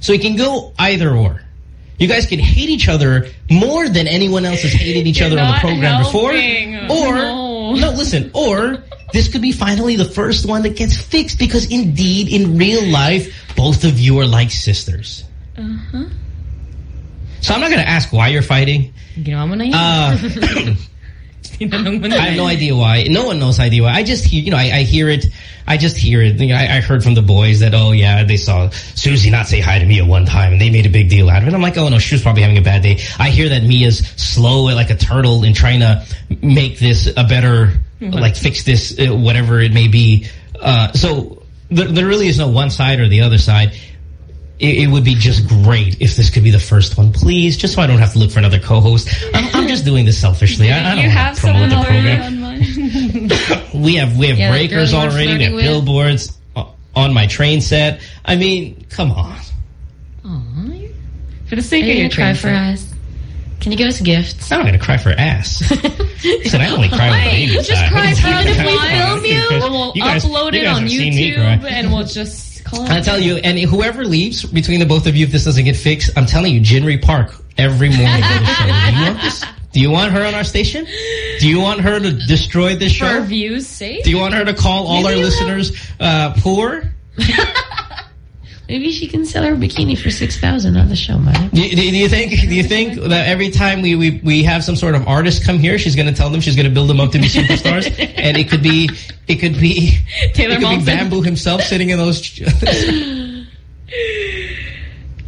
So it can go either or. You guys can hate each other more than anyone else has hated each other on the program helping. before. Or, No. no, listen, or this could be finally the first one that gets fixed because indeed, in real life, both of you are like sisters. Uh-huh. So I'm not going to ask why you're fighting. Ginawa mo na yun. Uh, Tinanong mo na I have no idea why. No one knows idea why. I just hear, you know, I, I hear it. I just hear it. You know, I, I heard from the boys that, oh yeah, they saw Susie not say hi to Mia one time and they made a big deal out of it. I'm like, oh no, she was probably having a bad day. I hear that Mia's slow like a turtle in trying to make this a better, like fix this, uh, whatever it may be. Uh, so there, there really is no one side or the other side. It, it would be just great if this could be the first one, please, just so I don't have to look for another co-host. I'm, I'm just doing this selfishly. I, I don't want have to promote the program. We have we have Yeah, breakers girl you were already. We have with. billboards uh, on my train set. I mean, come on. Aw, for the sake Are of you your cry train for set. us? Can you give us gifts? I'm not gonna cry for ass. Listen, I only cry when Wait, baby just cry. for Even if we film you, and we'll You guys- upload it on have seen me cry. YouTube, and we'll just call it. I tell you, and whoever leaves between the both of you, if this doesn't get fixed, I'm telling you, Jinri Park every morning go to the show. Do you want this? Do you want her on our station? Do you want her to destroy this for show? views' sake. Do you want her to call all Maybe our listeners uh, poor? Maybe she can sell her bikini for 6000 on the show, man. Do, do, do you think? Do you think that every time we, we we have some sort of artist come here, she's going to tell them she's going to build them up to be superstars, and it could be it could be Taylor it could be Bamboo himself sitting in those.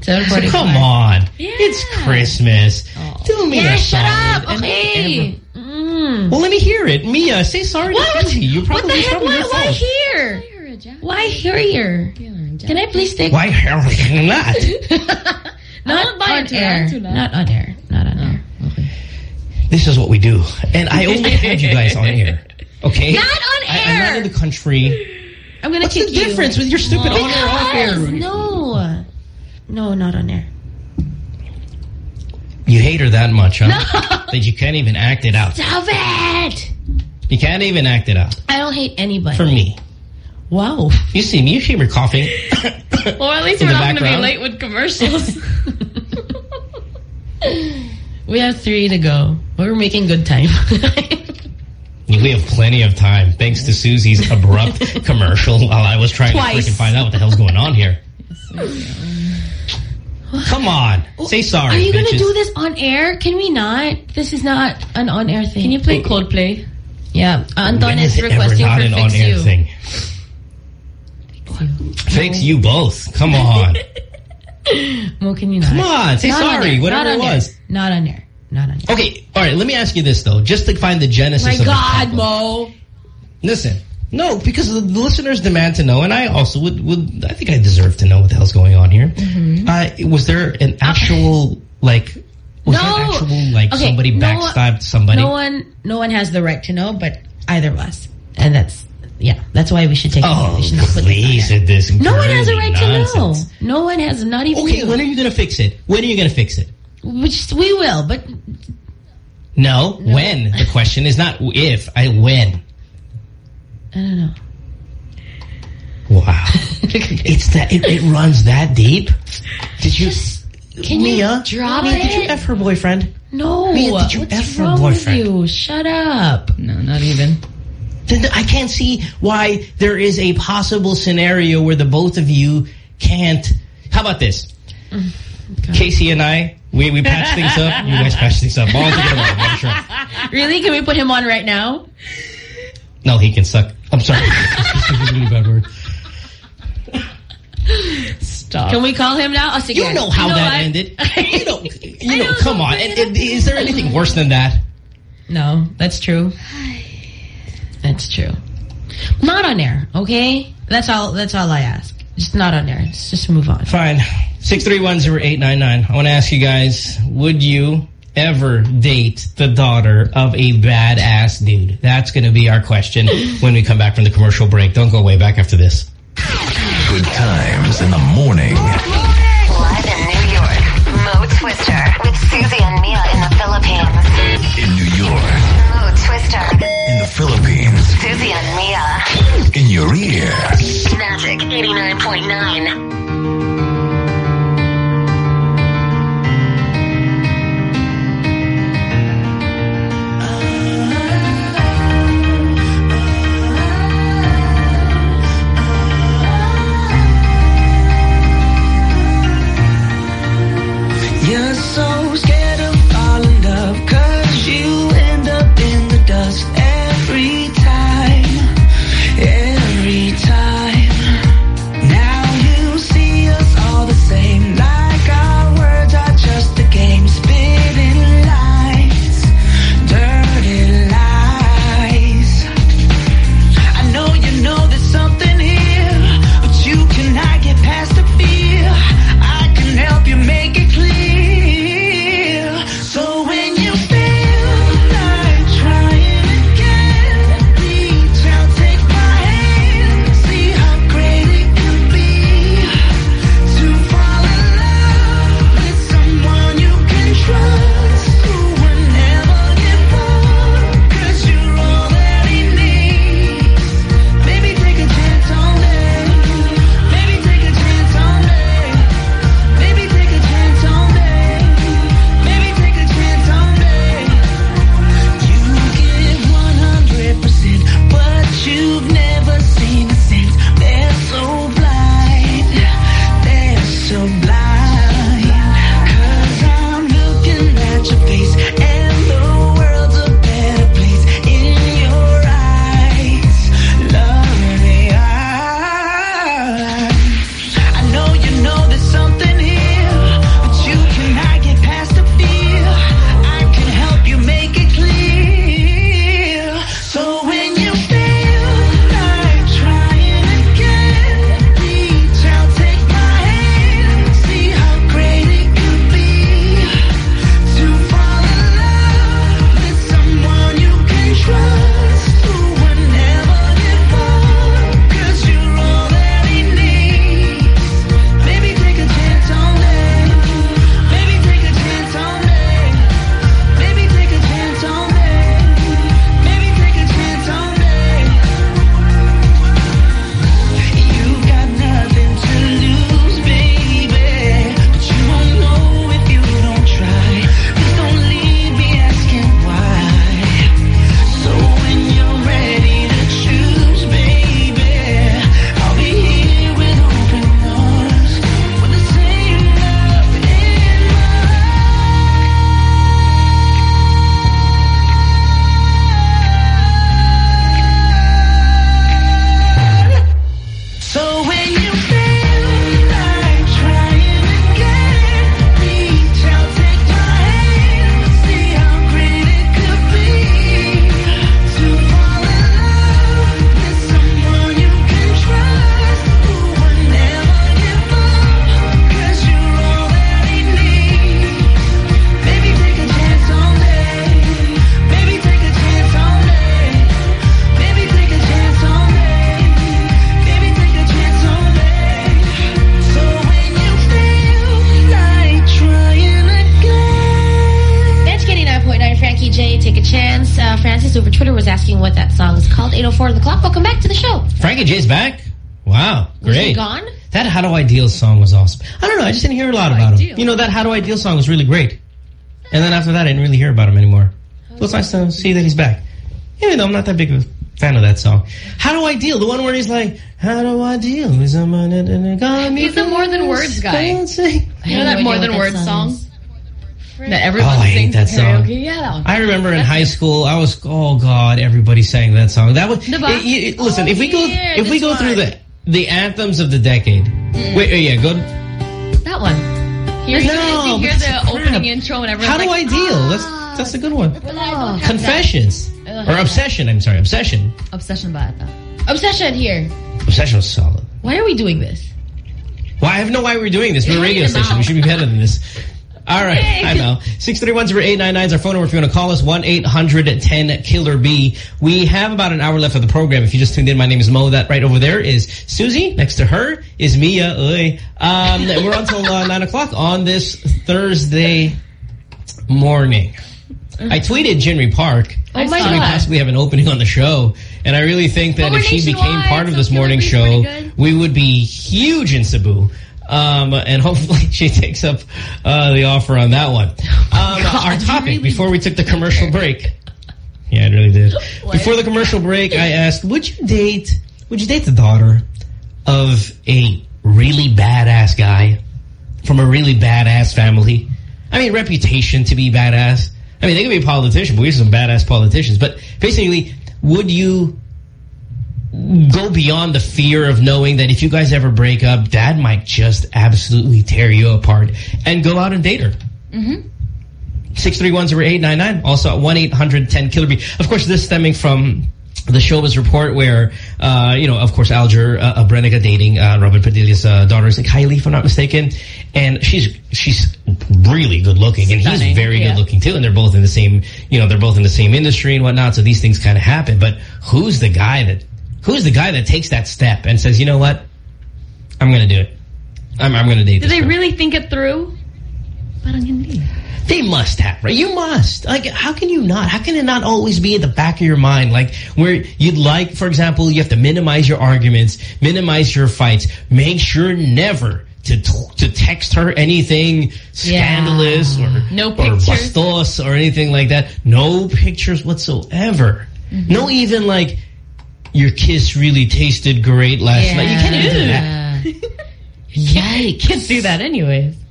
So Come on, it's Christmas. Do me Yeah, a shut solid up. and Okay. Mm. Well, let me hear it. Mia, say sorry What? to Susie. You What probably the it's heck? probably Why, your why here? Why here? Can I please take... Why hell not? Not won't buy on a air. Not on air. Not on air. Oh, okay. This is what we do, and I only had you guys on air. Okay, Not on I, I'm not air. in the country. I'm gonna What's kick the you. difference with your stupid on air off air? No. No, not on air. You hate her that much, huh? That you can't even act it out. Stop it! You can't even act it out. I don't hate anybody. For me. Wow. You see me, you hear me coughing. Well, at least In we're not going to be late with commercials. We have three to go. We're making good time. We have plenty of time, thanks to Susie's abrupt commercial while I was trying Twice. to freaking find out what the hell's going on here. Come on. Say sorry, Are you going to do this on air? Can we not? This is not an on-air thing. Can you play Coldplay? Yeah. Uh, Anton When is is it ever requesting not for an Fix on-air You. thing? Fix you both. Come on. Mo, can you not? Come on. Say Not sorry, whatever it was. Not on air. Not on air. Okay, all right, let me ask you this, though, just to find the genesis My of the God, problem. Mo. Listen, no, because the, the listeners demand to know, and I also would, would I think I deserve to know what the hell's going on here. Mm-hmm. Uh, was there an actual, like, was No. there actual, like, Okay, somebody no- backstabbed somebody? No one, no one has the right to know, but either of us, and that's yeah. That's why we should take. oh, we should not put please, air. this No one has a girly right to know. No one has, not even Okay, when are you going to fix it? When are you going to fix it? Which we will, but No, when. The question is not if, I when. I don't know. Wow. it's that, it, it runs that deep? Did you, Can you Mia, drop Mia, did you it? F her boyfriend? No. Mia, did you What's F her wrong boyfriend? with you? Shut up. No, not even. Then I can't see why there is a possible scenario where the both of you can't. How about this? Mm-hmm. Casey and I, we, we patch things up. You guys patch things up. All together. I'm sure. Really? Can we put him on right now? No, he can suck. I'm sorry. That's a really bad word. Stop. Can we call him now? Oh, You know how that what? ended. You know, you know, know, come on. bring it And- and is there anything worse than that? No, that's true. That's true. Not on air, okay? That's all. That's all I ask. Just not on air. Let's just move on. Fine. 6310899. I want to ask you guys, would you ever date the daughter of a badass dude? That's going to be our question when we come back from the commercial break. Don't go way back after this. Good times in the morning. Live in New York, Mo Twister with Susie and Mia in the Philippines. In New York. Mo Twister, In the Philippines. Susie and Mia. In your ear. Magic 89.9. You're so show. Frankie J's back. Wow, Was he great. gone? That How Do I Deal song was awesome. I don't know, I just didn't hear a lot How about him. You know, that How Do I Deal song was really great. And then after that, I didn't really hear about him anymore. It was nice to see that he's back. Even though I'm not that big of a fan of that song. How Do I Deal? The one where he's like, How do I deal with someone that that got me He's a more than words guy. Don't say- I You know that more than words song song? That everyone Oh, I hate sings that song. karaoke. Yeah, that one. I remember in high school, I was oh god, everybody sang that song. That was Diba? it- it- listen. Oh, if we go, here, if we this go through the the anthems of the decade. Wait, uh, yeah, go. That one. Here's No, the, you hear the it's opening intro and everyone's How do like, I deal? "Ah." That's that's a good one. Oh, Confessions or obsession. I'm sorry, obsession. Obsession ba ata? Obsession here. Obsession was solid. Why are we doing this? Why I have no why we're doing this. We're a radio station. We should be better than this. All right. I know. 631-0899 is our phone number if you want to call us. 1-800-10-KILLER-B. We have about an hour left of the program. If you just tuned in, my name is Mo. That right over there is Susie. Next to her is Mia. Um, we're until uh, 9 o'clock on this Thursday morning. I tweeted Jinri Park. Oh my God. we possibly have an opening on the show. And I really think that if she became part of this morning show, we would be huge in Cebu. Um, and hopefully she takes up uh, the offer on that one. Um, our topic before we took the commercial break. Yeah, it really did. Before the commercial break, I asked, would you date, would you date the daughter of a really badass guy from a really badass family? I mean, reputation to be badass. I mean, they could be a politician, but we have some badass politicians. But basically, would you go beyond the fear of knowing that if you guys ever break up, dad might just absolutely tear you apart and go out and date her? Mm-hmm. 631-0899. Also at 1-800-10-KILLER-B. Of course, this stemming from the showbiz report where, uh, you know, of course, Aljur uh, Brenica dating uh, Robin Padilla's uh, daughter, is it Kylie, if I'm not mistaken. And she's she's really good looking, and he's very yeah. good looking too. And they're both in the same, you know, they're both in the same industry and whatnot. So these things kind of happen. But who's the guy that who's the guy that takes that step and says, you know what, I'm going to do it. I'm I'm going to date. Do they girl." really think it through? But I'm going to hindi. They must have, right? You must. Like, how can you not? How can it not always be at the back of your mind? Like, where you'd like, for example, you have to minimize your arguments, minimize your fights, make sure never to to text her anything scandalous or No or pictures. bastos or anything like that. No pictures whatsoever. Mm-hmm. No even like your kiss really tasted great last night. You can't even do that. Yikes. Can't do that anyways.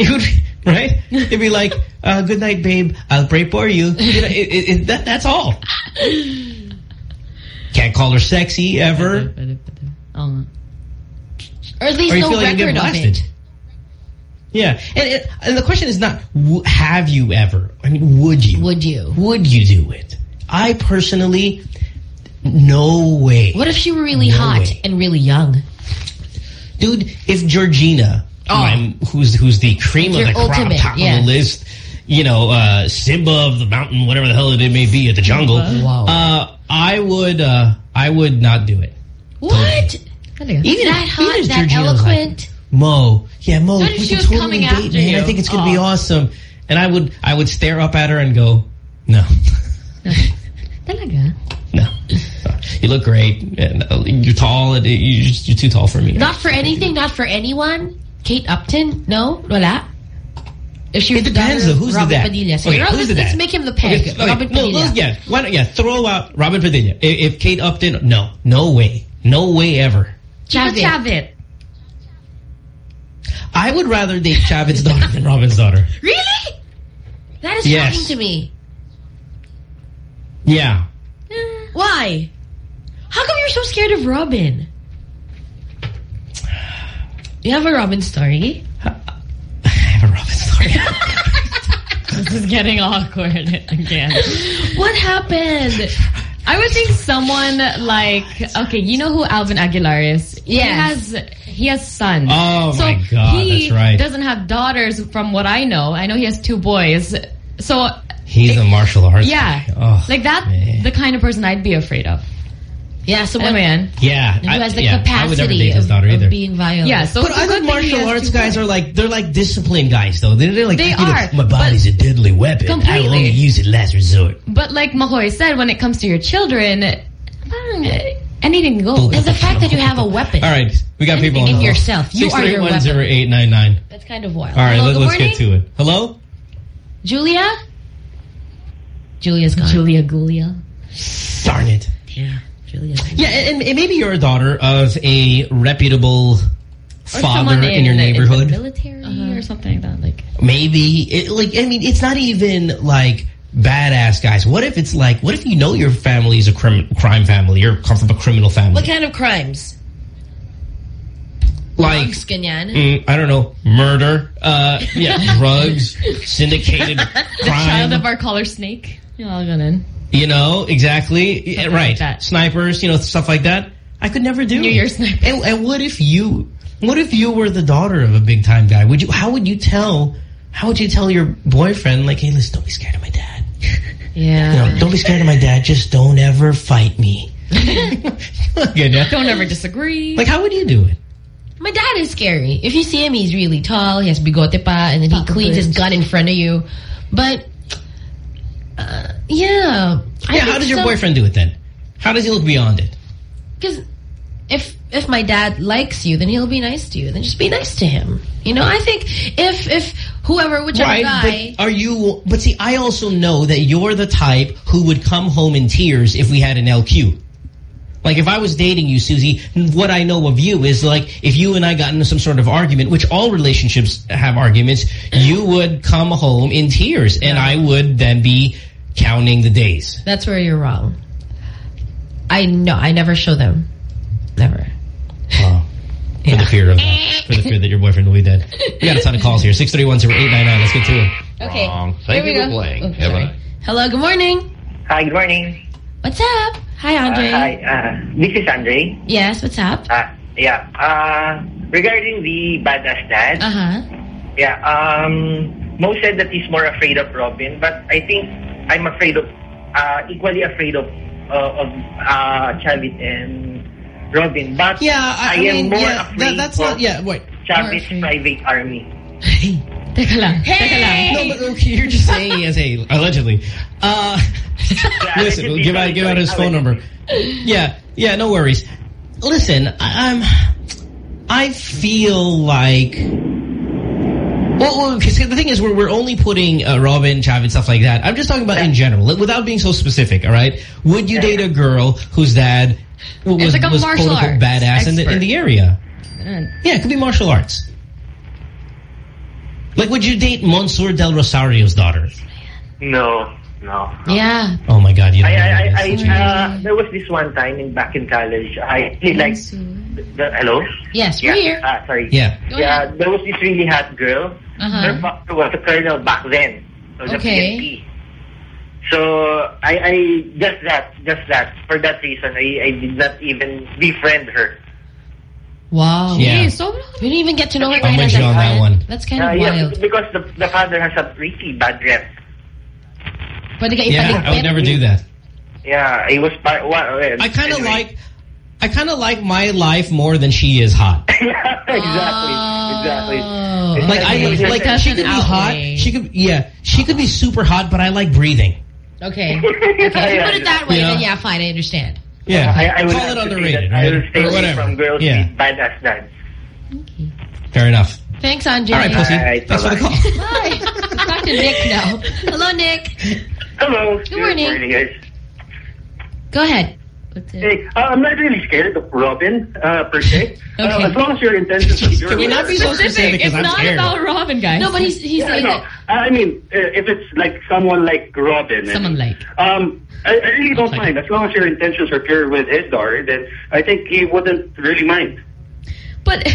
It would, right? It'd be like, uh, "Good night, babe. I'll pray for you." you know, it, it, it, that, that's all. Can't call her sexy ever. Or at least or you no feel like you record of it. Yeah, and, and the question is not w- have you ever. I mean, would you? Would you? Would you do it? I personally, no way, What if she were really No hot way. and really young? dude. If Georgina, Oh. who's who's the cream of Your the crop, top yeah. of the list, you know, uh, Simba of the mountain, whatever the hell it may be at the jungle. Wow. Uh, I would, uh, I would not do it. What? Talaga? Even that hot, even that Georgina's like, eloquent. Mo, yeah, Mo, What we she can was totally coming date, man. I think it's gonna be Oh. awesome. And I would, I would stare up at her and go, no, Talaga? no. You look great, and uh, you're tall. And you're, just, you're too tall for me. Not for anything, not for anyone. Kate Upton? No? Wala? If she It depends, the though. Who's Robin the dad? Padilla. So Okay, Robin- who's the let's dad? make him the peg. Okay, okay, Robin no, Padilla. let's- yeah, why don't, yeah, throw out Robin Padilla. If, if Kate Upton, no, no way, no way ever. Chavit. Chavit. Chavit. I would rather date Chavit's daughter than Robin's daughter. Really? That is Yes. shocking to me. Yeah. Why? How come you're so scared of Robin? You have a Robin story? I have a Robin story. This is getting awkward again. What happened? I would think someone like okay, you know who Alvin Aguilar is? Yes. He has he has sons. Oh, so my God, he that's right. doesn't have daughters from what I know. I know he has two boys. So He's a martial arts yeah. Oh, like that man. the kind of person I'd be afraid of. Yeah, so Ano yan? Yeah. who has the yeah, I would never capacity date his of, daughter of either. being violent. Yeah, so But it's a I good think martial arts guys are like they're like disciplined guys though. They're, they're like They you know, are, my body's a deadly weapon. I only use it last resort. But like Makoy said, when it comes to your children, parang, anything goes. And the fact that you have a weapon. All right, we got people on in the yourself. You are your weapon. 6310899. That's kind of wild. All right, Hello, let, good us get to it. Hello? Julia? Julia's gone. Julia Gulia. Darn it. Yeah, Julia's. Yeah, and, and maybe you're a daughter of a reputable Or father someone in, your the- neighborhood. the military or something like that. Like, maybe it, like I mean, it's not even like badass guys. What if it's like, what if you know your family is a crim crime family or come from a criminal family? What kind of crimes? like, mm, I don't know, murder, uh, yeah, drugs, syndicated the child of our caller snake. Yung all ganun. You know, exactly, Something right? like. Snipers, you know, stuff like that. I could never do New it. Year's sniper. And, and what if you, what if you were the daughter of a big time guy? Would you? How would you tell? How would you tell your boyfriend, like, hey, listen, don't be scared of my dad. Yeah. You know, don't be scared of my dad. Just don't ever fight me. Don't ever disagree. Like, how would you do it? My dad is scary. If you see him, he's really tall. He has bigote pa, and then he cleans his gun in front of you. But, uh, yeah. yeah, how does your boyfriend do it then? How does he look beyond it? Because if if my dad likes you, then he'll be nice to you. Then just be nice to him. You know, I think if if whoever, whichever Right, guy, but are you? But see, I also know that you're the type who would come home in tears if we had an LQ. Like if I was dating you, Susie, what I know of you is like if you and I got into some sort of argument, which all relationships have arguments, you would come home in tears, and I would then be counting the days. that's where you're wrong. I know. I never show them. Never. Wow. For the fear of that. For the fear that your boyfriend will be dead. We got a ton of calls here. 631-0899. Let's get to it. Okay. Wrong. Thank Here you we for go. playing. Oh, Have sorry. Hello. Good morning. Hi, good morning. What's up? Hi, Andre. Uh, hi, uh, this is Andre. Yes. What's up? Uh, yeah, uh, regarding the badass dad, Uh huh. yeah, um, Mo said that he's more afraid of Robin, but I think I'm afraid of, uh, equally afraid of, uh, of, uh, Chavit and Robin. But Yeah, I, I am mean, more yeah, afraid that, that's of not, yeah, wait. Chavit's private army. Hey, Teka lang. Teka lang. No, but okay, you're just saying as a, allegedly. Uh, listen, we'll give out, give out his phone number. Yeah, yeah, no worries. Listen, I, I'm, I feel like, well, well 'cause the thing is, we're, we're only putting uh, Robin, and stuff like that. I'm just talking about in general, like, without being so specific, all right? Would you date a girl whose dad was, It's like a was martial quote-unquote arts badass in the, in the area? Yeah, it could be martial arts. Like, would you date Monsour Del Rosario's daughter? No, no. Yeah. Oh my God, you don't I, I, I. I uh, there was this one time in back in college. I really like the hello. Yes, Yeah. we're here. Ah, sorry. Yeah. Go yeah, there was this really hot girl. Uh-huh. Her father was a colonel back then. So the Okay. PNP. So I, I just that, just that. For that reason, I, I did not even befriend her. Wow. Yeah. Hey, so We didn't even get to know her I'm with you on that one. That's kind Uh, of yeah, because the, the father has a really bad rep. Pwede ka Yeah, I would never do that. Yeah, he was part. Well, I kind of anyway. like, I kind of like my life more than she is hot. yeah, exactly, exactly. Oh, Like I okay. like That's she could be hot. She could yeah, she could be super hot, but I like breathing. Okay. Okay. If you Yeah, put it that way, yeah. then yeah, fine. I understand. Yeah, I, I would call it to say underrated, that I right? stay or whatever. from girls yeah, with badass dads. fair enough. Thanks, Andre. All right, pussy. All right, Thanks for the call. Bye. Let's talk to Nick now. Hello, Nick. Hello. Good morning. guys. Go ahead. Hey, uh, I'm not really scared of Robin, uh, per se. Uh, Okay. as long as your intentions are pure. Can we not be so specific? It's I'm not scared. about Robin, guys. No, but he's he's Yeah, saying no. that. I mean, uh, if it's like someone like Robin. and- Someone like. Um, I, I really don't Like- mind. As long as your intentions are pure with his daughter, then I think he wouldn't really mind. But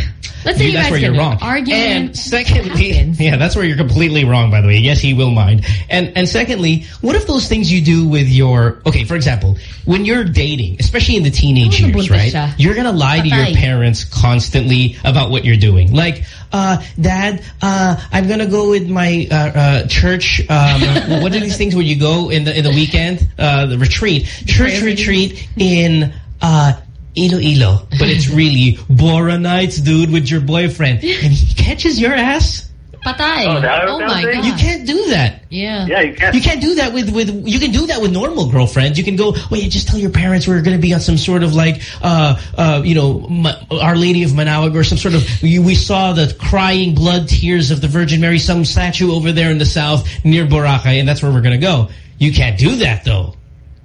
let's say you that's guys where get you're wrong. an argument. And secondly, happens. yeah, that's where you're completely wrong. By the way, yes, he will mind. And and secondly, what if those things you do with your okay, for example, when you're dating, especially in the teenage years, right? You're gonna lie to your parents constantly about what you're doing. Like, uh, Dad, uh, I'm gonna go with my uh, uh, church. Um, what are these things where you go in the in the weekend? Uh, the retreat, church retreat in uh, Iloilo, but it's really Bora nights, dude, with your boyfriend, and he catches your ass. Patay. Oh, that- oh that my thing? god. You can't do that. Yeah. Yeah, you can't. You can't do that with with. You can do that with normal girlfriends. You can go, wait, just tell your parents we're going to be on some sort of like, uh, uh, you know, Ma Our Lady of Manaoag or some sort of. We, we saw the crying blood tears of the Virgin Mary, some statue over there in the south near Boracay, and that's where we're going to go. You can't do that though.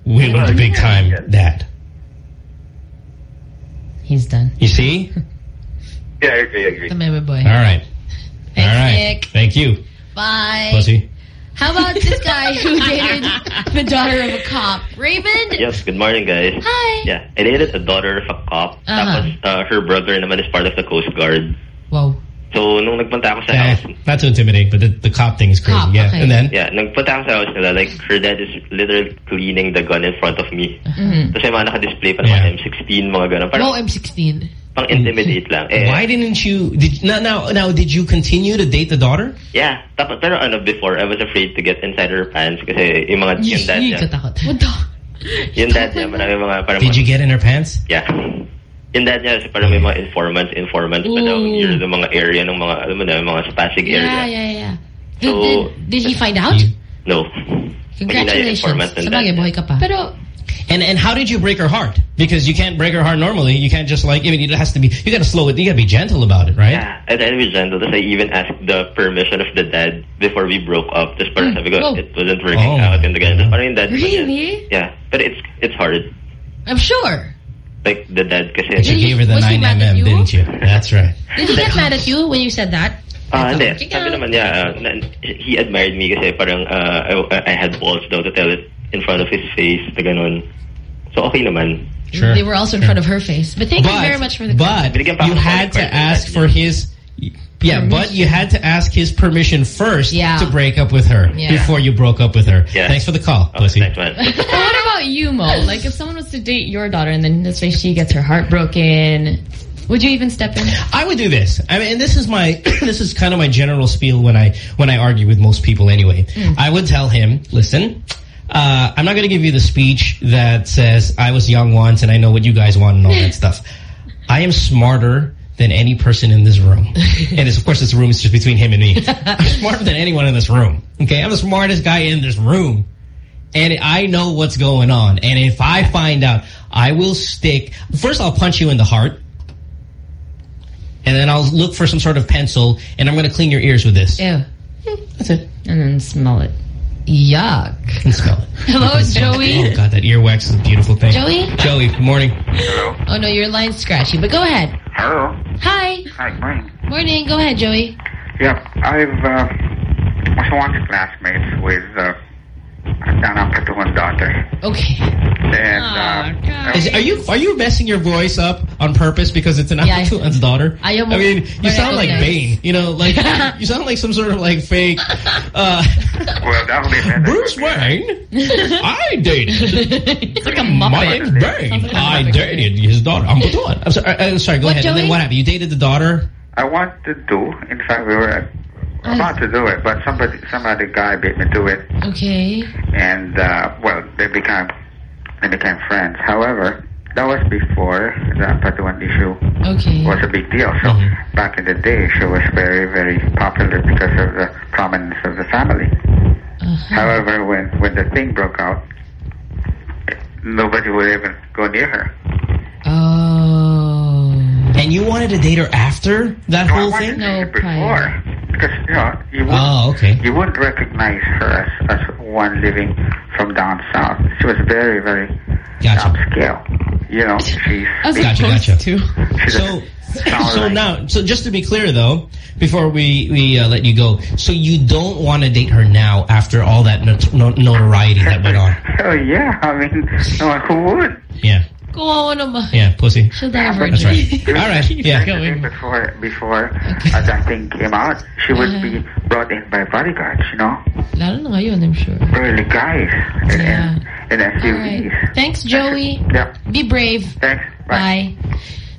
We With the big time dad. He's done. You see? Yeah, I agree, I agree. The meme boy. All right. Thanks, All right. Nick. Thank you, Bye. pussy. How about this guy who dated the daughter of a cop? Raymond? Yes, good morning, guys. Hi. Yeah, I dated a daughter of a cop. Uh-huh. Tapos, uh, her brother naman is part of the Coast Guard. Whoa. So, nung nagpunta ako sa Eh, house, not to intimidate, but the, the cop thing is crazy. Cop, yeah, okay. and then yeah, nagpunta ako sa house nila, like, her dad is literally cleaning the gun in front of me. Mhm. Tapos may mga naka-display pa ng mga M16, mga gano'n. Parang No M16. pang intimidate lang. Eh, why didn't you? Did now now now? Did you continue to date the daughter? Yeah, tapos, pero ano, before, I was afraid to get inside her pants kasi yung mga, yung dad niya, What the? yung dad niya, marami mga, Did you get in her pants? Yeah. Yung dad niya, kasi parang may mga informants, informants pa daw mm. near the mga area ng mga, alam mo na, mga sa Pasig Yeah, area. yeah, yeah. Did, So, did, did he find out? No. Congratulations. informant ng Sabagay, dad niya. buhay ka pa. Pero, And and how did you break her heart? Because you can't break her heart normally. You can't just like I mean, it has to be. You got to slow it. You got to be gentle about it, right? Yeah, and then we gentle. Tapos I even asked the permission of the dad before we broke up. Just parang mm. sabi ko, it wasn't working Oh. out. And again, parang yung dad. Really? Yeah, but it's it's hard. I'm sure. Like the dad kasi. But you gave her the was he nine mad at mm, you? didn't you? That's right. Did he get mad at you when you said that? Ah, hindi. Sabi naman niya, uh, he admired me kasi parang uh, I, I had balls daw to tell it in front of his face, na ganun. So okay naman. Sure. They were also in front of her face. But thank you very much for the But you had to ask for his. Yeah, but you had to ask his permission first Yeah. to break up with her Yeah. before you broke up with her. Thanks for the call, pussy. Thanks. But what about you, Mo? Like, if someone was to date your daughter and then let's say she gets her heart broken, would you even step in? I would do this. I mean, and this is my this is kind of my general spiel when I when I argue with most people anyway. Hmm. I would tell him, listen, uh, I'm not going to give you the speech that says I was young once and I know what you guys want and all that stuff. I am smarter than any person in this room. and it's, of course, this room is just between him and me. I'm smarter than anyone in this room. Okay, I'm the smartest guy in this room. And I know what's going on. And if I find out, I will stick. First, I'll punch you in the heart. And then I'll look for some sort of pencil, and I'm going to clean your ears with this. Ew. Hmm, that's it. And then smell it. Yuck. And smell it. Hello, Joey. Oh, God, that earwax is a beautiful thing. Joey? Joey, good morning. Hello. Oh, no, your line's scratchy. But go ahead. Hello. Hi. Hi, morning. Morning. Go ahead, Joey. Yeah, I've uh, was one of classmates with uh, Nana Patuan's daughter. Okay. And uh, Is, are you are you messing your voice up on purpose because it's an Yeah. Ampatuan's daughter? Ayaw mo I mean, you sound like recognize. Bane. You know, like you sound like some sort of like fake. Uh, well, that would be better. Bruce Wayne. I dated. It's like a My name's Bane. I dated his daughter. I'm Patuan. I'm sorry. uh, uh, sorry. Go What, ahead. And then what happened? You dated the daughter. I wanted to. In fact, we were about to do it, but somebody, some other guy beat me to it, Okay. and uh, well, they became they became friends. However, that was before the Patuan issue Okay. was a big deal. So back in the day, she was very, very popular because of the prominence of the family. Uh -huh. However, when when the thing broke out, nobody would even go near her. Oh. And you wanted to date her after that No, whole wanted thing? to see her before because you know you wouldn't, Oh, okay. you wouldn't recognize her as, as one living from down south. She was very, very upscale. You know, she's Gotcha, gotcha. She's So, Sound so right. now, so just to be clear though, before we we uh, let you go, so you don't want to date her now after all that not no notoriety that went on? Oh yeah, I mean, no, who would? Yeah, Kawawa naman. yeah, pussy. She'll die a That's virgin. right. All right, yeah. Before before uh, that thing came out, she would be brought in by bodyguards. You know, Lalo na ngayon, I'm sure. early guys and, Yeah. and, and SUVs. right. Thanks, Joey. Yeah. Be brave. Thanks. Bye.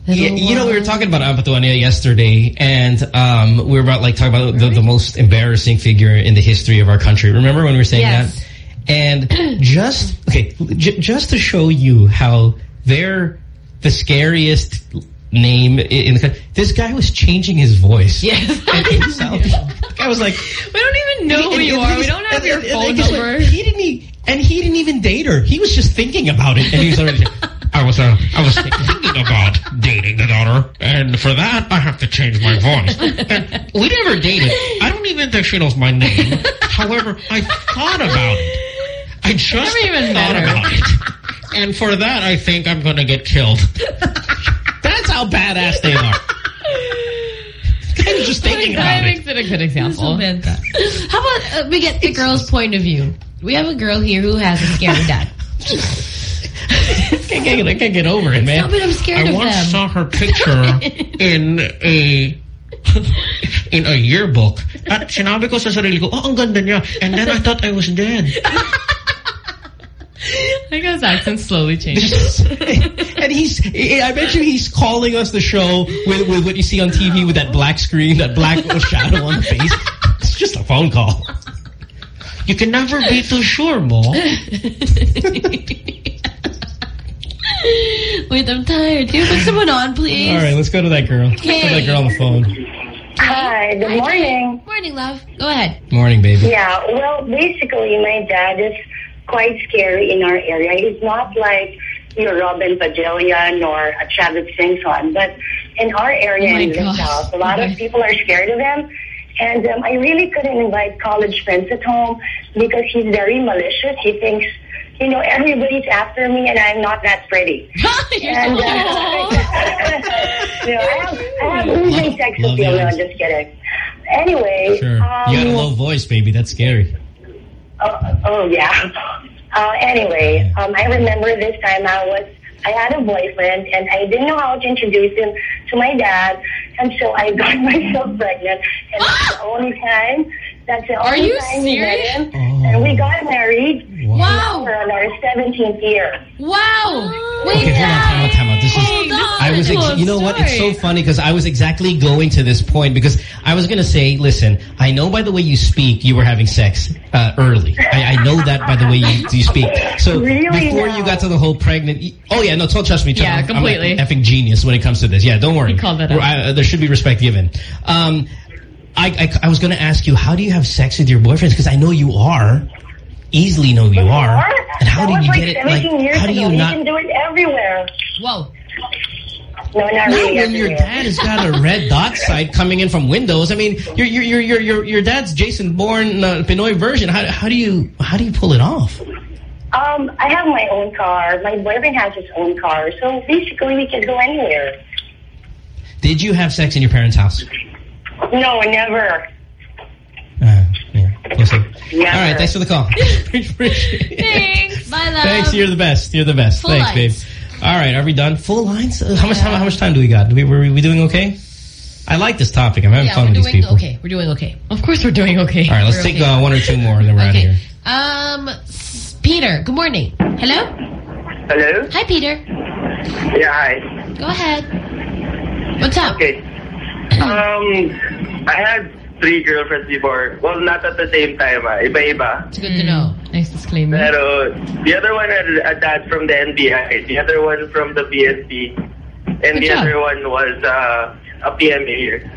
Yeah, you know, we were talking about Ampatuania yesterday, and um, we were about like talking about the, the most embarrassing figure in the history of our country. Remember when we were saying Yes. that? And just okay, j just to show you how their the scariest name in the country. This guy was changing his voice. Yes. And himself. guy was like, We don't even know who you are. We don't have your and- phone like, number. he didn't and he didn't even date her. He was just thinking about it, and he was already. I was uh, I was thinking about dating the daughter, and for that I have to change my voice. And we never dated. I don't even think she knows my name. However, I thought about it. I just Never even thought about it, and for that I think I'm going to get killed. That's how badass they are. I was just thinking that about it. makes it a good example. How about uh, we get the girl's point of view? We have a girl here who has a scary dad. I can't, get, I can't get over it, man. Stop it, I'm scared I of once them. saw her picture in a in a yearbook. At sinabi ko sa sarili ko, oh, ang ganda niya. And then I thought I was dead. I think his accent slowly changed. and he's, I bet you he's calling us the show with, with what you see on TV with that black screen, that black shadow on the face. It's just a phone call. You can never be too sure, Mo. Wait, I'm tired. Can you put someone on, please? All right, let's go to that girl. Let's go to that girl on the phone. Hi, good morning. Morning, love. Go ahead. Morning, baby. Yeah, well, basically, my dad is quite scary in our area. He's not like your Robin Padilla or a Chavit Singson, but in our area Oh in the. South, a lot Okay. of people are scared of him. And um, I really couldn't invite college friends at home because he's very malicious. He thinks, you know, everybody's after me and I'm not that pretty. and, uh, you know, I have, I have losing sex appeal. the No, answer. just kidding. Anyway, Sure. um, you got a low voice, baby. That's scary. Oh, oh yeah. Uh, anyway, um, I remember this time I was, I had a boyfriend and I didn't know how to introduce him to my dad. And so I got myself pregnant. And the only time, that's the Are you time we met serious? him. And we got married. Wow. For our 17th year. Wow. Wait, Okay, hold on, time out, time out. This is, Hold on. I was, you know what? It's so funny because I was exactly going to this point because I was going to say, listen, I know by the way you speak, you were having sex uh, early. I, I know that by the way you, you speak. So Really before now? you got to the whole pregnant, oh yeah, no, don't trust me. Yeah, I'm- completely. I'm an effing genius when it comes to this. Yeah, don't worry. He called that out. I- there should be respect given. Um, I, I, I was going to ask you, how do you have sex with your boyfriends? Because I know you are. Easily know you are. And how that did you like get it? Like, how do ago. you You not? can do it everywhere. Whoa. No, not Not really when your dad has got a red dot side coming in from Windows. I mean, your your your your your, your dad's Jason Bourne uh, Pinoy version. How how do you how do you pull it off? Um, I have my own car. My boyfriend has his own car. So basically we can go anywhere. Did you have sex in your parents' house? No, never. Uh, yeah. We'll. Never. All right. Thanks for the call. Thanks. Bye, love. Thanks. You're the best. You're the best. Full Thanks, lines. babe. All right. Are we done? Full lines? Uh, How much how, how much time do we got? Do we were we doing okay? I like this topic. I'm having Yeah, fun we're with these people. okay. We're doing okay. Of course we're doing okay. All right. Let's We're take okay. uh, one or two more, and then we're out of here. Um, Peter, good morning. Hello? Hello? Hi, Peter. Yeah, hi. Go ahead. What's up? Okay. Um, I had three girlfriends before. Well, not at the same time. Ah. Iba-iba. It's good to know. Nice disclaimer. Pero the other one had a dad from the NBI, the other one from the PSP, and Good the job. other one was uh, a PMA here.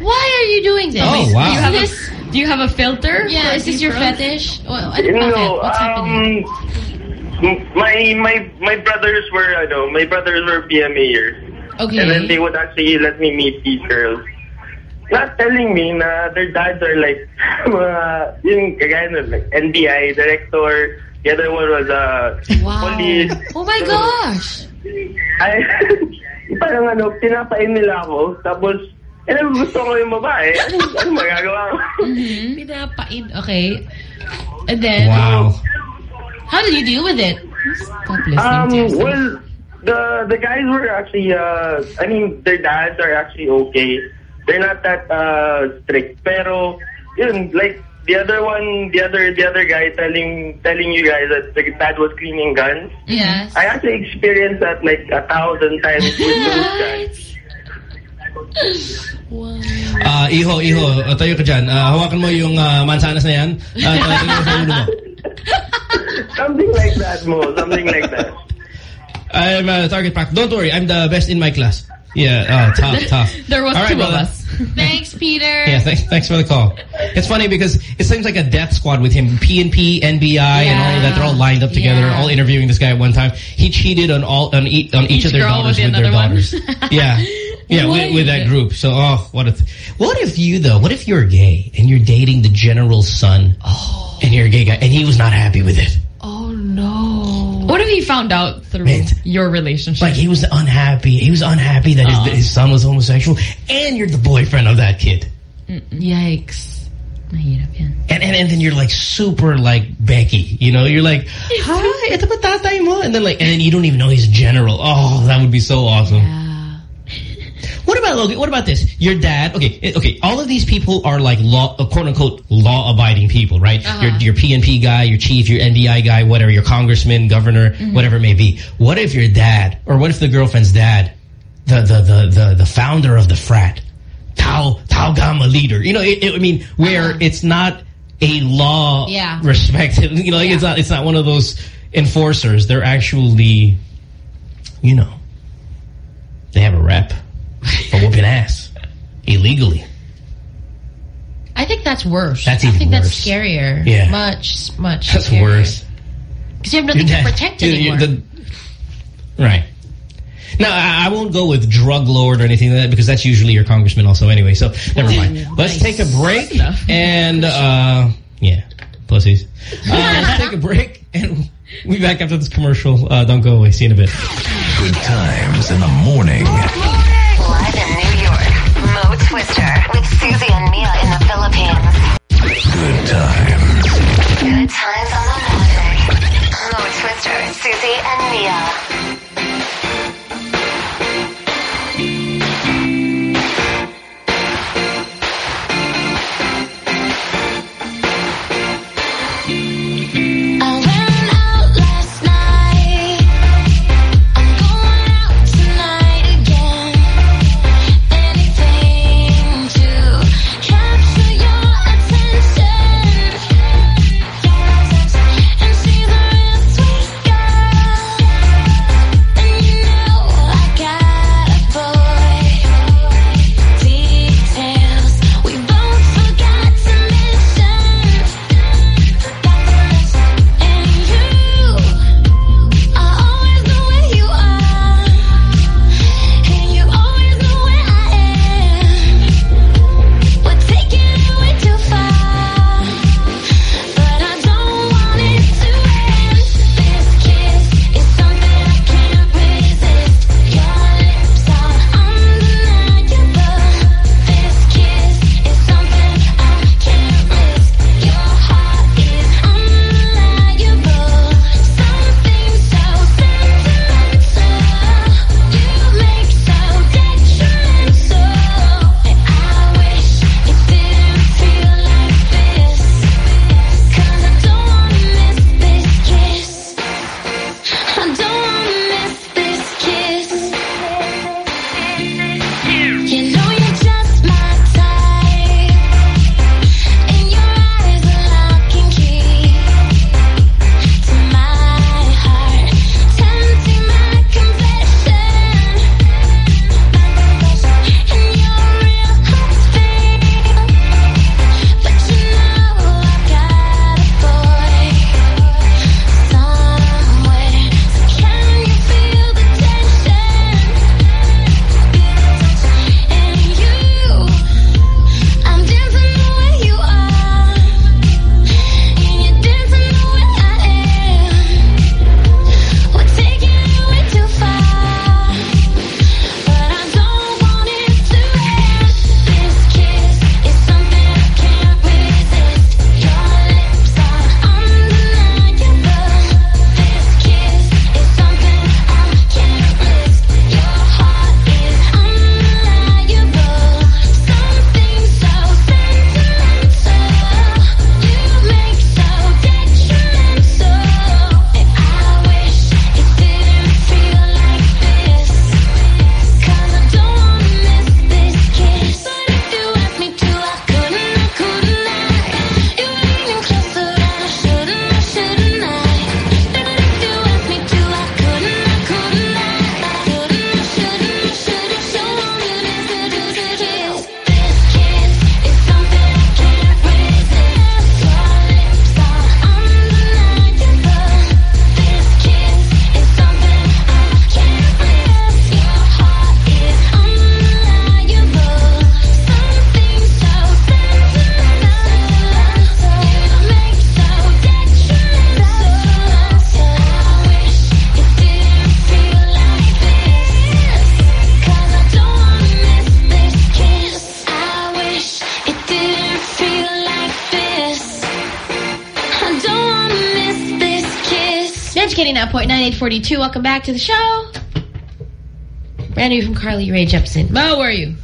Why are you doing this? Oh, wow. Do you have this, a, do you have a filter? yeah, is this your frogs? fetish? Well, I don't know. No, What's happening? um, m- my my my brothers were, I know, my brothers were PMAers. Okay. And then they would actually let me meet these girls. Not telling me na their dads are like, mga, yung kagaya nun, like NBI director, the other one was uh, Wow. police. Oh my gosh. I, parang ano, pinapain nila ako, tapos, eh, gusto ko yung babae. Ano, ano magagawa ko? Mm-hmm. Pinapain. Okay. And then, Wow. how did you deal with it? Stop listening Um, to yourself. well, the the guys were actually, uh, I mean, their dads are actually okay. They're not that uh, strict. Pero, yun, like, the other one, the other the other guy telling telling you guys that the dad was cleaning guns. Yes. I actually experienced that like a thousand times with those guys. Ah, iho, iho, uh, tayo ka dyan. Ah, hawakan mo yung ah, mansanas na yan. Uh, tingnan mo sa ulo mo. Something like that, Mo. Something like that. I'm a target practice. Don't worry, I'm the best in my class. Yeah, oh, tough, tough. There was All right, two brother. of us. Thanks, Peter. Yeah, thanks, thanks for the call. It's funny because it seems like a death squad with him. PNP, NBI, and all of that. They're all lined up together, Yeah. all interviewing this guy at one time. He cheated on all on, e on each, Each of their girl daughters with with, their one. daughters. yeah. Yeah, with, with that group. So, oh, what if, what if you though, what if you're gay and you're dating the general's son Oh. and you're a gay guy and he was not happy with it? What if he found out through your relationship? Like he was unhappy. He was unhappy that Oh. his, his son was homosexual and you're the boyfriend of that kid. Yikes. And, and and then you're like super like Becky, you know? You're like, hi, ito ba tatay mo? And then like, and then you don't even know he's a general. Oh, that would be so awesome. What about Logan? what about this? Your dad, okay, eh, okay. All of these people are like law, uh, quote unquote, law-abiding people, right? Uh-huh. Your your PNP guy, your chief, your NBI guy, whatever, your congressman, governor, Mhm. whatever it may be. What if your dad, or what if the girlfriend's dad, the the the the, the founder of the frat, Tau Tau Gamma leader? You know, it, it- I mean, where it's not a law Yeah. respected. You know, like it's not it's not one of those enforcers. They're actually, you know, they have a rep for whooping ass illegally. I think that's worse. That's I even think that's worse. scarier. Yeah. Much, much That's scarier. worse. Because you have nothing Your to dad- protect you- you- anymore. the- right. Now, I, I won't go with drug lord or anything like that because that's usually your congressman also anyway, so never mind. Let's take a break and, uh, yeah, pussies. Uh, let's take a break and we'll be back after this commercial. Uh, don't go away. See you in a bit. Good times in the morning. Live in New York, Mo Twister with Susie and Mia in the Philippines. Good times. Good times on the Magic. Mo Twister, Susie and Mia. 89.9842. Welcome back to the show. Brand new from Carly Rae Jepsen. Mo, where are you?